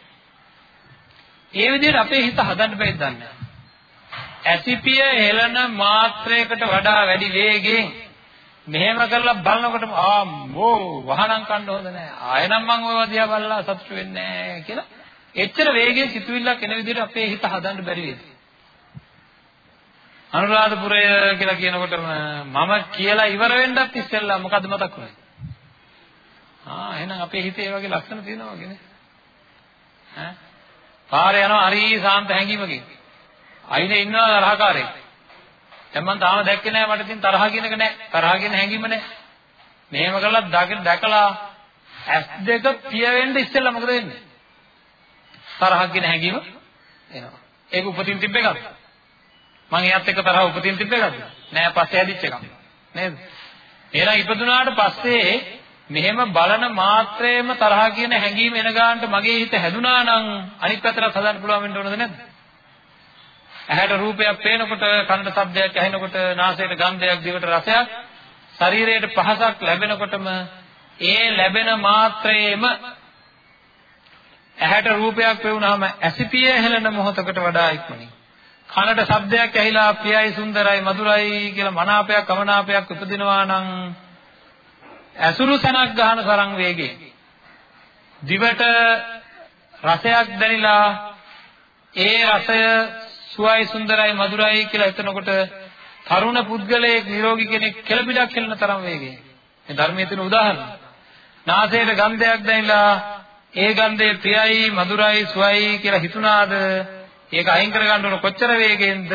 S1: ඒ විදිහට අපේ හිත හදන්න බැයිද දන්නේ ඇසිපිය හෙලන මාත්‍රයකට වඩා වැඩි වේගයෙන් මෙහෙම කරලා බලනකොටම ආ මෝ වහනම් කන්න හොඳ නැහැ. ආයෙනම් මං ඔය දිහා බලලා සතුටු වෙන්නේ නැහැ කියලා. එච්චර වේගයෙන් සිතුවිල්ලක් එන විදිහට අපේ හිත හදන්න බැරි වේද? අනුරාධපුරය කියලා කියනකොටම මම කියලා ඉවර වෙන්නත් ඉස්සෙල්ලා මොකද්ද මතක් වුනේ? ආ එහෙනම් අපේ හිතේ ඒ වගේ ලක්ෂණ තියෙනවා වගේ නේ. ඈ පාරේ යනවා හරි සාන්ත හැඟීමකින්. අයිනේ ඉන්නවා තරහකාරයෙක්. දැන් මම තාම දැක්කේ නෑ මට ඉතින් තරහ කියන එක නෑ. තරහ කියන හැඟීම නෑ. මෙහෙම කළා දැකලා ඇස් දෙක පිය වෙන්න ඉස්සෙල්ලා මොකද වෙන්නේ? තරහ කියන හැඟීම එනවා. ඒක උපතින් තිබ්බ එකක්ද? මං එයාත් එක්ක තරහ උපතින් තිබ්බ එකක්ද? නෑ පස්සේ හැදිච්ච එකක්. නේද? එහෙනම් ඉපදුනාට පස්සේ මෙහෙම බලන මාත්‍රේම තරහ කියන හැඟීම එන ගන්නට මගේ හිත හැදුනා නම් අනිත් පැත්තට හදන්න පුළුවන් වෙන්න ඕනද නැද්ද? ඇහැට රූපයක් පේනකොට, කනට ශබ්දයක් ඇහෙනකොට, නාසයට ගන්ධයක්, දිවට රසයක්, ශරීරයට පහසක් ලැබෙනකොටම ඒ ලැබෙන මාත්‍රේම ඇහැට රූපයක් පෙවුනහම ඇසිපිය හෙළන මොහොතකට වඩා ඉක්මනින්. කනට ශබ්දයක් ඇහිලා ප්‍රියයි සුන්දරයි මధుරයි කියලා මනාපයක් කමනාපයක් උපදිනවා නම් ඇසුරු සනක් ගන්න තරම් වේගයෙන් දිවට රසයක් දැනිලා ඒ රසය සුවයි සුන්දරයි මధుරයි කියලා හිතනකොට තරුණ පුද්ගලයෙක් නිරෝගී කෙනෙක් කෙලපිඩක් හෙලන තරම් වේගයෙන් මේ ධර්මයේ තියෙන උදාහරණ. නාසයට ගන්ධයක් දැනිලා ඒ ගන්ධය ප්‍රියයි මధుරයි සුවයි කියලා හිතුණාද ඒක අයින් කරගන්න ඕන කොච්චර වේගෙන්ද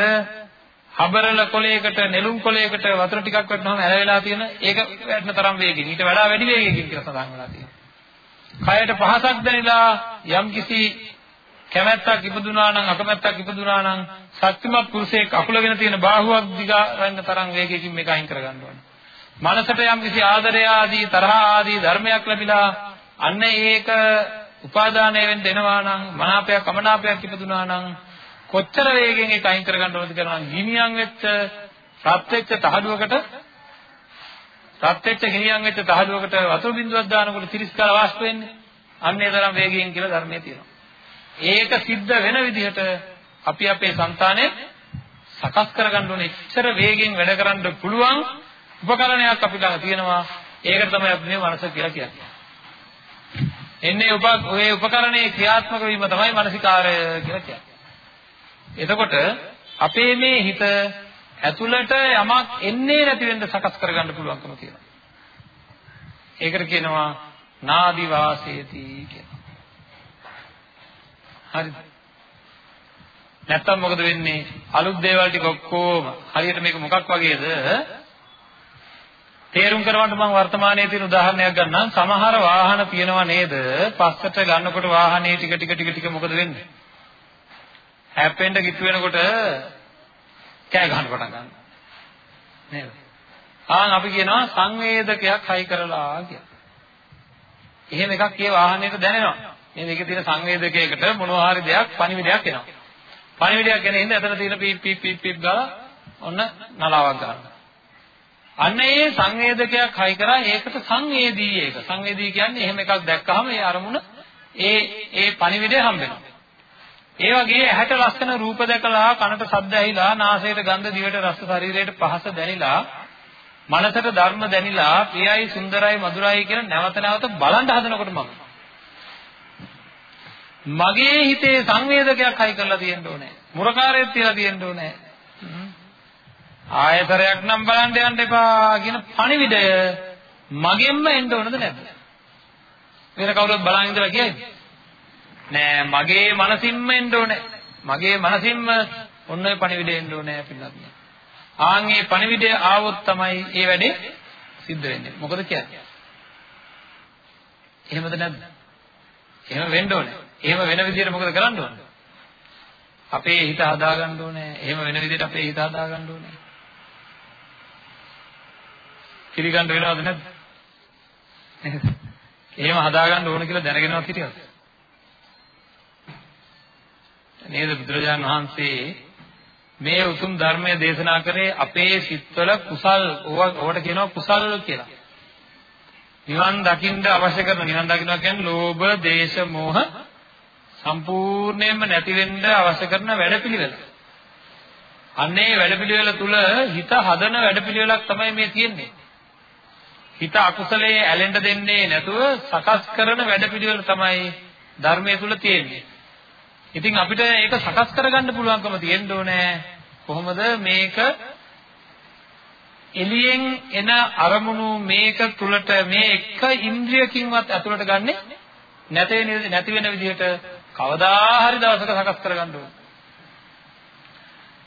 S1: හබරල කොලයකට නෙළුම් කොලයකට වතුර ටිකක් වැටෙනවම ඇලවෙලා තියෙන ඒක වැටෙන තරම් වේගෙන් ඊට වඩා වැඩි වේගයකින් කියලා සඳහන් වෙලා තියෙනවා. කයට පහසක් දැනිලා යම්කිසි කැමැත්තක් ඉපදුනා නම් අකමැත්තක් ඉපදුනා නම් ශක්තිමත් පුරුෂයෙක් අකුලගෙන තියෙන බාහුවක් දිගා රැන්න තරම් වේගයකින් මේක අයින් කරගන්න ඕනේ. මනසට යම්කිසි ආදරය ආදී තරහ ආදී ධර්මයක් ලැබිලා අන්න ඒක උපාදානය වෙන්න දෙනවා නම් මනාපයක් අමනාපයක් ඉපදුනා නම් කොච්චර වේගෙන් ඒක අයින් කරගන්න ඕනද කියලා නම් ගිනියම් වෙච්ච රත් වෙච්ච තහඩුවකට රත් වෙච්ච ගිනියම් වෙච්ච තහඩුවකට වතුර බින්දුවක් දානකොට තිරිස්කාර වාෂ්ප වෙන්නේ. අන්නේ තරම් වේගයෙන් කියලා ධර්මයේ තියෙනවා. ඒක සිද්ධ වෙන විදිහට අපි අපේ సంతානෙ සකස් කරගන්න ඕනේ. ඉච්ඡර වේගෙන් වැඩ කරන්න පුළුවන් උපකරණයක් අපි ළඟ තියෙනවා. ඒකට තමයි අපි මේ මනස කියලා කියන්නේ. එන්නේ උප ඔය උපකරණයේ ක්‍රියාත්මක වීම තමයි මානසිකාරය කියලා කියන්නේ. එතකොට අපේ මේ හිත ඇතුළට යමක් එන්නේ නැති වෙන්න සකස් කරගන්න පුළුවන්කම තියෙනවා. ඒකට කියනවා නාදි වාසේති කියලා. හරිද? නැත්තම් මොකද වෙන්නේ? අලුත් දේවල් ටික ඔක්කොම හරියට මේක මොකක් වගේද? තේරුම් කරවන්න මම වර්තමානයේ තියෙන උදාහරණයක් ගන්නම්. සමහර වාහන තියෙනවා නේද? පස්සට ගන්නකොට වාහනේ ටික ටික ටික ටික මොකද වෙන්නේ? හැප්පෙන්න කිට්ටු වෙනකොට කෑ ගන්න පටන් ගන්නවා. නේද? ආන් අපි කියනවා සංවේදකයක් හයි කරලා කියලා. එහෙම එකක් ඒ වාහනේට දැනෙනවා. මේ මේකේ තියෙන සංවේදකයකට මොනවා හරි දෙයක් පණිවිඩයක් එනවා. පණිවිඩයක් ගෙන ඉන්න එතන තියෙන පීප් පීප් පීප් පීප් ගාලා ඔන්න නලාවක් ගන්නවා. අන්න ඒ සංවේදකයක් හයි කරා ඒකට සංවේදී ඒක. සංවේදී කියන්නේ එහෙම එකක් දැක්කහම ඒ අරමුණ ඒ ඒ පණිවිඩය හම්බෙනවා. ඒ වගේ ඇහැට ලස්සන රූප දැකලා කනට ශබ්ද ඇහිලා නාසයට ගන්ධ දිවට රස ශරීරයට පහස දැනිලා මනසට ධර්ම දැනිලා ප්‍රියයි සුන්දරයි මధుරයි කියන නැවත නැවත බලන් හදනකොට මම මගේ හිතේ සංවේදකයක් හයි කරලා තියෙන්න ඕනේ මුරකාරයෙක් තියලා තියෙන්න ඕනේ ආයතරයක් නම් බලන්න යන්න එපා කියන පණිවිඩය මගෙන්ම එන්න ඕනද නැද්ද වෙන කවුරුත් බලන් ඉඳලා කියයි නෑ මගේ මනසින්ම එන්න ඕනේ. මගේ මනසින්ම ඔන්න ඔය පණිවිඩය එන්න ඕනේ පින්නත්. ආන් මේ පණිවිඩය ආවොත් තමයි ඒ වැඩේ සිද්ධ වෙන්නේ. මොකද කියන්නේ? එහෙමද නැද්ද? එහෙම වෙන්න ඕනේ. එහෙම වෙන විදිහට මොකද කරන්න ඕනේ? අපේ හිත හදාගන්න ඕනේ. එහෙම වෙන විදිහට අපේ හිත හදාගන්න ඕනේ. පිළිගන්න වෙනවද නැද්ද? එහෙම හදාගන්න ඕන කියලා දැනගෙනවත් හිටියද? නේද බුදුරජාන් වහන්සේ මේ උතුම් ධර්මය දේශනා කරේ අපේ සිත්වල කුසල් ඕවට කියනවා කුසල් කියලා. නිවන් දකින්න අවශ්‍ය කරන නිවන් දකින්නවා කියන්නේ ලෝභ, දේශ, මෝහ සම්පූර්ණයෙන්ම නැති වෙන්න අවශ්‍ය කරන වැඩපිළිවෙල. අන්නේ වැඩපිළිවෙල තුල හිත හදන වැඩපිළිවෙලක් තමයි මේ තියෙන්නේ. හිත අකුසලයේ ඇලෙන්න දෙන්නේ නැතුව සකස් කරන වැඩපිළිවෙල තමයි ධර්මයේ තුල තියෙන්නේ. ඉතින් අපිට ඒක සකස් කරගන්න පුළුවන්කම තියෙන්න ඕනේ. කොහොමද මේක එළියෙන් එන අරමුණු මේක තුලට මේ එක ඉන්ද්‍රියකින්වත් ඇතුළට ගන්නෙ නැති නැති වෙන විදිහට කවදා හරි දවසක සකස් කරගන්න ඕනේ.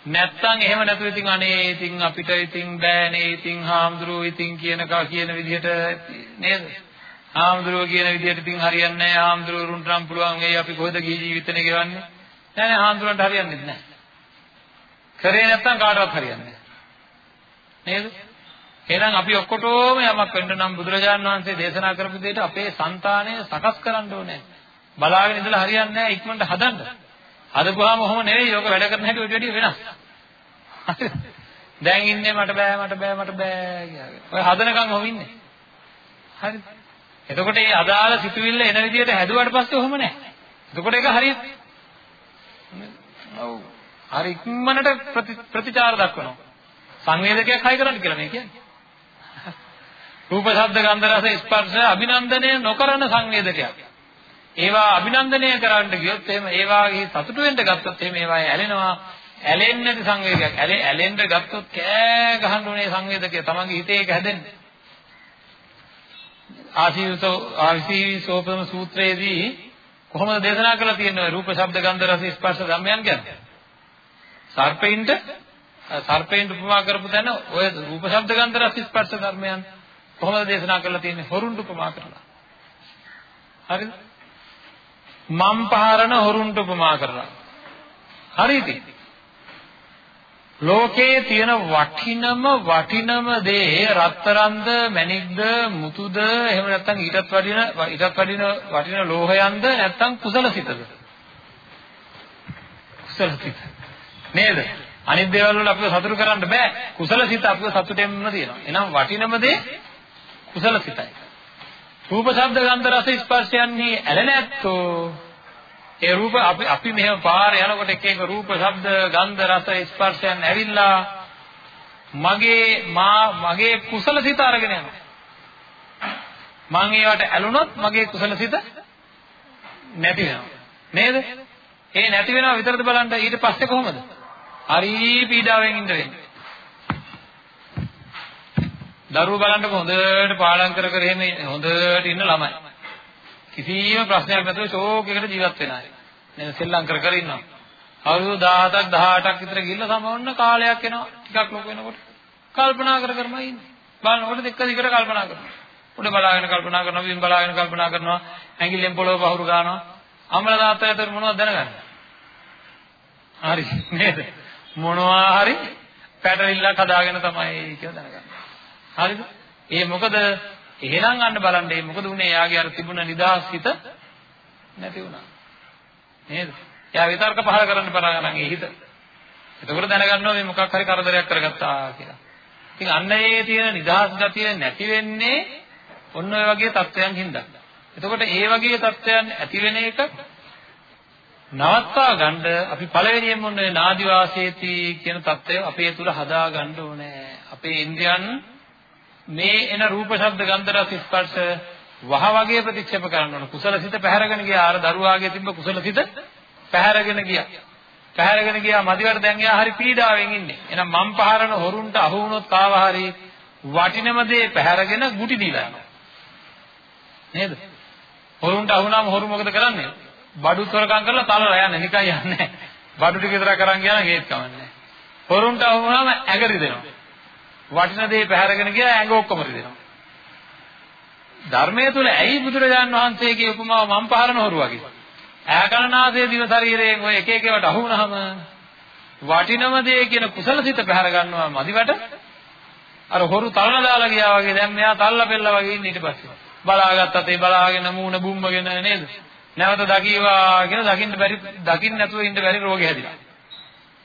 S1: නැත්තම් එහෙම නැතුව ඉතින් අනේ ඉතින් අපිට ඉතින් බෑනේ ඉතින් හාමුදුරුවෝ ඉතින් කියනකා කියන විදිහට නේද? හාමුදුරුවෝ කියන විදිහට ඉතින් හරියන්නේ නැහැ. හාමුදුරුවරුන්ට නම් පුළුවන් වෙයි අපි කොහෙද ගිහි ජීවිතේ ගෙවන්නේ. නෑ නෑ හාමුදුරුවන්ට හරියන්නේ නැහැ. කරේ නැත්තම් කාටවත් හරියන්නේ නැහැ. නේද? එහෙනම් අපි ඔක්කොටම යමක් වෙන්න නම් බුදුරජාණන් වහන්සේ දේශනා කරපු දෙයට අපේ సంతානය සකස් කරන්න ඕනේ. බලාගෙන ඉඳලා හරියන්නේ නැහැ ඉක්මනට හදන්න. හදපුවාම ඔහොම නෙවෙයි. යෝග වැඩ කරන හැටි ඔය වැඩි වෙනස්. දැන් ඉන්නේ මට බෑ මට බෑ මට බෑ කියලා. ඔය හදනකම් ඔහොම ඉන්නේ. හරිද? එතකොට මේ අදාළ සිතුවිල්ල එන විදිහට හැදුවාට පස්සේ ඔහොම නැහැ. එතකොට ඒක හරියට ඔව්. හරි ඉක්මනට ප්‍රතිචාර දක්වනවා. සංවේදකයක් හයි කරන්න කියලා මේ කියන්නේ. රූප, ශබ්ද, ගන්ධ, රස, ස්පර්ශ අභිනන්දනය නොකරන සංවේදකයක්. ඒවා අභිනන්දනය කරන්න ගියොත් එහෙම ඒවාගේ සතුටු වෙන්න ගත්තොත් එහෙම ඒවා ඇලෙනවා. ඇලෙන්නේ නැති සංවේදකයක්. ඇලෙන්න ගත්තොත් කෑ ගහන්න ඕනේ සංවේදකය. තමන්ගේ හිතේ ඒක හැදෙන්නේ. ආශීවසෝ ආශීවසෝපම සූත්‍රයේදී කොහොමද දේශනා කරලා තියෙන්නේ රූප ශබ්ද ගන්ධ රස ස්පර්ශ ධම්මයන් කියන්නේ සර්පයින්ට සර්පයින්ට උපමා කරපු තැන ඔය රූප ශබ්ද ගන්ධ රස ස්පර්ශ ධර්මයන් කොහොමද දේශනා කරලා තියෙන්නේ හොරුන්ට උපමා කරලා හරිද මම් පහරන හොරුන්ට උපමා කරලා. හරිද ලෝකයේ තියෙන වටිනම වටිනම දේ රත්තරන්ද මණික්ද මුතුද එහෙම නැත්නම් ඊටත් වටින ඊටත් වටින වටින ලෝහයන්ද නැත්නම් කුසලසිතද? කුසලසිත. නේද? අනිත් දේවල් වල අපිව සතුටු කරන්න බෑ. කුසලසිත අපිව සතුටෙන්ම තියෙනවා. එහෙනම් වටිනම දේ කුසලසිතයි. රූප ශබ්ද ගන්ධ රස ස්පර්ශයන්හි ඇලෙන ඇත්තෝ ඒ රූප අපි අපි මෙහෙම පාර යනකොට එක එක රූප, ශබ්ද, ගන්ධ, රස, ස්පර්ශයන් ඇවිල්ලා මගේ මා මගේ කුසල සිත අරගෙන යනවා. මං ඒවට ඇලුනොත් මගේ කුසල සිත නැති වෙනවා. නේද? ඒ නැති වෙනවා විතරද බලන්න ඊට පස්සේ කොහොමද? හරි පීඩාවෙන් ඉඳ වෙන්නේ. දරුවෝ බලන්නකො හොඳට පාඩම් කර කර එහෙම හොඳට ඉන්න ළමයි. කිසිම ප්‍රශ්නයක් නැතුව ෂෝක් එකට ජීවත් වෙන අය. නේද? සෙල්ලම් කර කර ඉන්නවා. අවුරුදු 17ක් 18ක් විතර ගිහිල්ලා සමවන්න කාලයක් එනවා. ටිකක් ලොකු වෙනකොට කල්පනා කර කරම ඉන්නේ. බලනකොට එක දිගට කල්පනා කරනවා. උඩ බලාගෙන කල්පනා කරනවා, බිම් බලාගෙන කල්පනා කරනවා, ඇඟිල්ලෙන් පොළොව පහුරු ගන්නවා. අමල තාත්තා ඇතර මොනවද දැනගන්නේ? හරි නේද? මොනවා හරි පැටලිල්ලක් හදාගෙන තමයි කියලා දැනගන්න. හරිද? ඒ මොකද එහෙනම් අන්න බලන්න ඒ මොකද උනේ යාගේ අර තිබුණ නිදහස් හිත නැති වුණා. නේද? එයා විතර්ක පහල කරන්න පටන් ගන්න ඒ හිත. එතකොට දැනගන්නවා මේ මොකක් හරි කරදරයක් කරගත්තා කියලා. ඉතින් අන්න ඒ තියෙන නිදහස් ගතිය නැති වෙන්නේ ඔන්න ඔය වගේ තත්ත්වයන් හින්දා. එතකොට ඒ වගේ තත්ත්වයන් ඇති වෙන එක නවත්වා ගන්න අපි පළවෙනියෙන්ම ඔන්න ඔය නාදිවාසේති කියන தත්ත්වය අපේ තුල හදා ගන්න ඕනේ. අපේ ඉන්ද්‍රයන් මේ එන රූප ශබ්ද ගන්ධ රස ස්පර්ශ වහ වගේ ප්‍රතික්ෂේප කරන්න ඕන. කුසල සිත පැහැරගෙන ගියා. අර දරුවාගේ තිබ්බ කුසල සිත පැහැරගෙන ගියා. පැහැරගෙන ගියා මදිවට දැන් එයා හරි පීඩාවෙන් ඉන්නේ. එහෙනම් මම් පහරන හොරුන්ට අහු වුණොත් කාව හරි වටිනම දේ පැහැරගෙන ගුටි දීලා යනවා. නේද? හොරුන්ට අහුනම හොරු මොකද කරන්නේ? බඩු තොරකම් කරලා තලලා යන්නේ නිකන් යන්නේ. බඩු ටික විතර කරන් ගියා නම් ඒත් කමන්නේ. හොරුන්ට අහුනම ඇඟරි දෙනවා. වටින දේ පැහැරගෙන ගියා ඇඟ ඔක්කොම රිදෙනවා. ධර්මයේ තුල ඇයි බුදුරජාන් වහන්සේගේ උපමාව මම් පහරන හොරු වගේ? ඈකරනාසයේ දිව ශරීරයෙන් ඔය එක එක ඒවාට අහු වුණාම වටිනම දේ කියන කුසලසිත පැහැර ගන්නවා මදිවට අර හොරු තලන දාලා ගියා වගේ දැන් මෙයා තල්ලා පෙල්ලා වගේ ඉන්නේ ඊට පස්සේ. බලාගත්තත් ඒ බලාගෙන මූණ බුම්මගෙන නේද? නැවත දකීවා කියලා දකින්න බැරි දකින්න නැතුව ඉන්න බැරි රෝගය හැදිලා.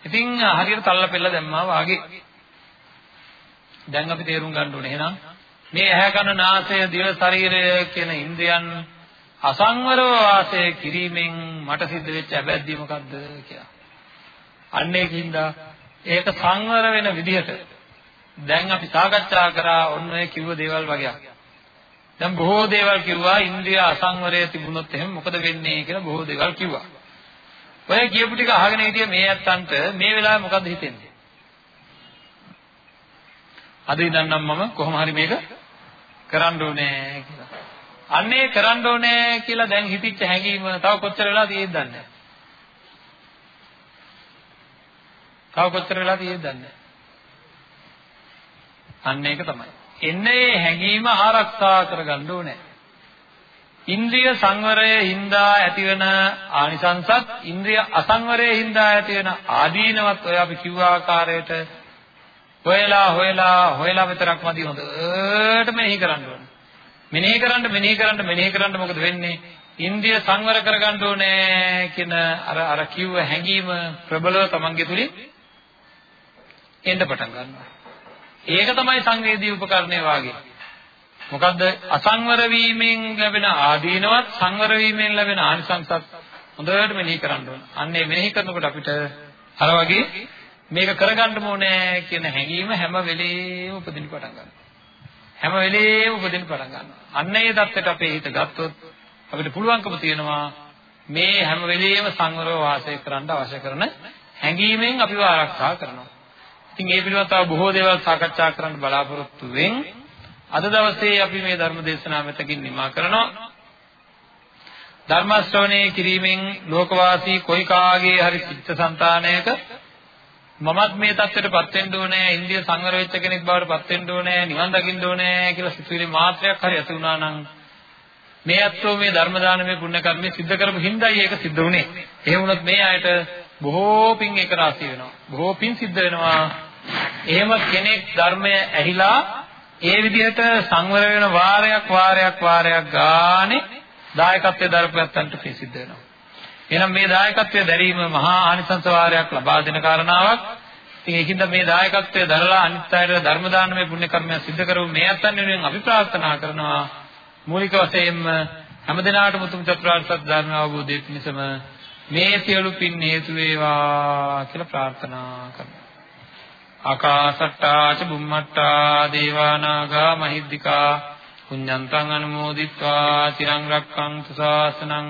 S1: ඉතින් හරියට තල්ලා පෙල්ලා දැම්මා වාගේ. දැන් අපි තේරුම් ගන්න ඕනේ එහෙනම් මේ ඇහැ කන නාසය දිව ශරීරය කියන ඉන්ද්‍රයන් අසංවරව වාසය කිරීමෙන් මට සිද්ධ වෙච්ච අබැද්දිය මොකද්ද කියලා. අන්න ඒකින්ද ඒක සංවර වෙන විදිහට දැන් අපි සාකච්ඡා කරා ඔන්න ඔය කිව්ව දේවල් වගේක්. දැන් බොහෝ දේවල් කිව්වා ඉන්ද්‍රිය අසංවරය තිබුණොත් එහෙනම් මොකද වෙන්නේ කියලා බොහෝ දේවල් කිව්වා. ඔය කියපු ටික අහගෙන හිටිය මේ ඇත්තන්ට මේ වෙලාවේ මොකද්ද හිතෙන්නේ? අද ඉඳන් නම් මම කොහොම හරි මේක කරන්න ඕනේ කියලා. අන්නේ කරන්න ඕනේ කියලා දැන් හිතිච්ච හැඟීම තව කොච්චර වෙලා තියෙද්ද දන්නේ තව කොච්චර වෙලා තියෙද්ද දන්නේ අන්න ඒක තමයි. එන්නේ හැඟීම ආරක්ෂා කරගන්න ඕනේ. ඉන්ද්‍රිය සංවරයේ හින්දා ඇතිවන ආනිසංසත් ඉන්ද්‍රිය අසංවරයේ හින්දා ඇතිවන ආදීනවත් ඔය අපි කිව්ව ආකාරයට හොයලා හොයලා හොයලා විතරක් මදි හොඳට මෙහි කරන්න ඕනේ. මෙනෙහි කරන්න මෙනෙහි කරන්න මෙනෙහි කරන්න මොකද වෙන්නේ? ඉන්ද්‍රිය සංවර කරගන්න ඕනේ කියන අර අර කිව්ව හැඟීම ප්‍රබලව තමන්ගේ තුලින් එන්න පටන් ගන්නවා. ඒක තමයි සංවේදී උපකරණය වාගේ. මොකද්ද අසංවර වීමෙන් ලැබෙන ආදීනවත් සංවර වීමෙන් ලැබෙන ආනිසංසත් හොඳට මෙනෙහි කරන්න ඕන. අන්නේ මෙනෙහි කරනකොට අපිට අර වගේ මේක කරගන්න ඕනේ කියන හැඟීම හැම වෙලේම උපදින්න පටන් ගන්නවා. හැම වෙලේම උපදින්න පටන් ගන්නවා. අන්න ඒ தත්ත්වයට අපේ හිත ගත්තොත් අපිට පුළුවන්කම තියෙනවා මේ හැම වෙලේම සංවරව වාසය කරන්න අවශ්‍ය කරන හැඟීමෙන් අපිව ආරක්ෂා කරනවා. ඉතින් මේ පිළිබඳව තව බොහෝ දේවල් සාකච්ඡා කරන්න බලාපොරොත්තු වෙන්. අද දවසේ අපි මේ ධර්ම දේශනාව මෙතකින් නිමා කරනවා. ධර්ම ශ්‍රවණය කිරීමෙන් ලෝකවාසී කොයි කාගේ හරි චිත්තසංතානයක මමත් මේ தත්ත්වයටපත් වෙන්න ඕනේ ඉන්දිය සංවර වෙච්ච කෙනෙක් බවට පත් වෙන්න ඕනේ නිවන් දකින්න ඕනේ කියලා සිතුවිලි මාත්‍රයක් හරි ඇති වුණා නම් මේ අත්ෝ මේ ධර්ම දානමේ පුණ්‍ය කර්මය සිද්ධ කරපු හින්දායි ඒක සිද්ධ වුනේ. එහෙම වුණොත් මේ අයට බොහෝ පින් එක රාශි වෙනවා. බොහෝ පින් සිද්ධ වෙනවා. එහෙම කෙනෙක් ධර්මය ඇහිලා ඒ විදිහට සංවර වෙන වාරයක් වාරයක් වාරයක් ගානේ දායකත්වයේ දරපැත්තන්ට පින් සිද්ධ වෙනවා. එහෙනම් මේ දායකත්වයේ දැරීම මහා ආනිසංස වාරයක් ලබා දෙන කාරණාවක්. ඉතින් ඒකින්ද මේ දායකත්වයේ දරලා අනිත් අයට ධර්ම දානමය පුණ්‍ය කර්මයන් සිද්ධ කරමු මේ අතන් වෙනුවෙන් අපි ප්‍රාර්ථනා කරනවා. මූලික වශයෙන්ම හැමදිනාටම උතුම් චතුරාර්ය සත්‍ය ධර්ම අවබෝධය පිණිසම මේ සියලු පින් හේතු වේවා කියලා ප්‍රාර්ථනා කරනවා. ආකාසට්ටා ච බුම්මට්ටා දේවා නාග මහිද්దికා පුඤ්ඤන්තං අනුමෝදිත්වා තිරං රක්ඛන්තු ශාසනං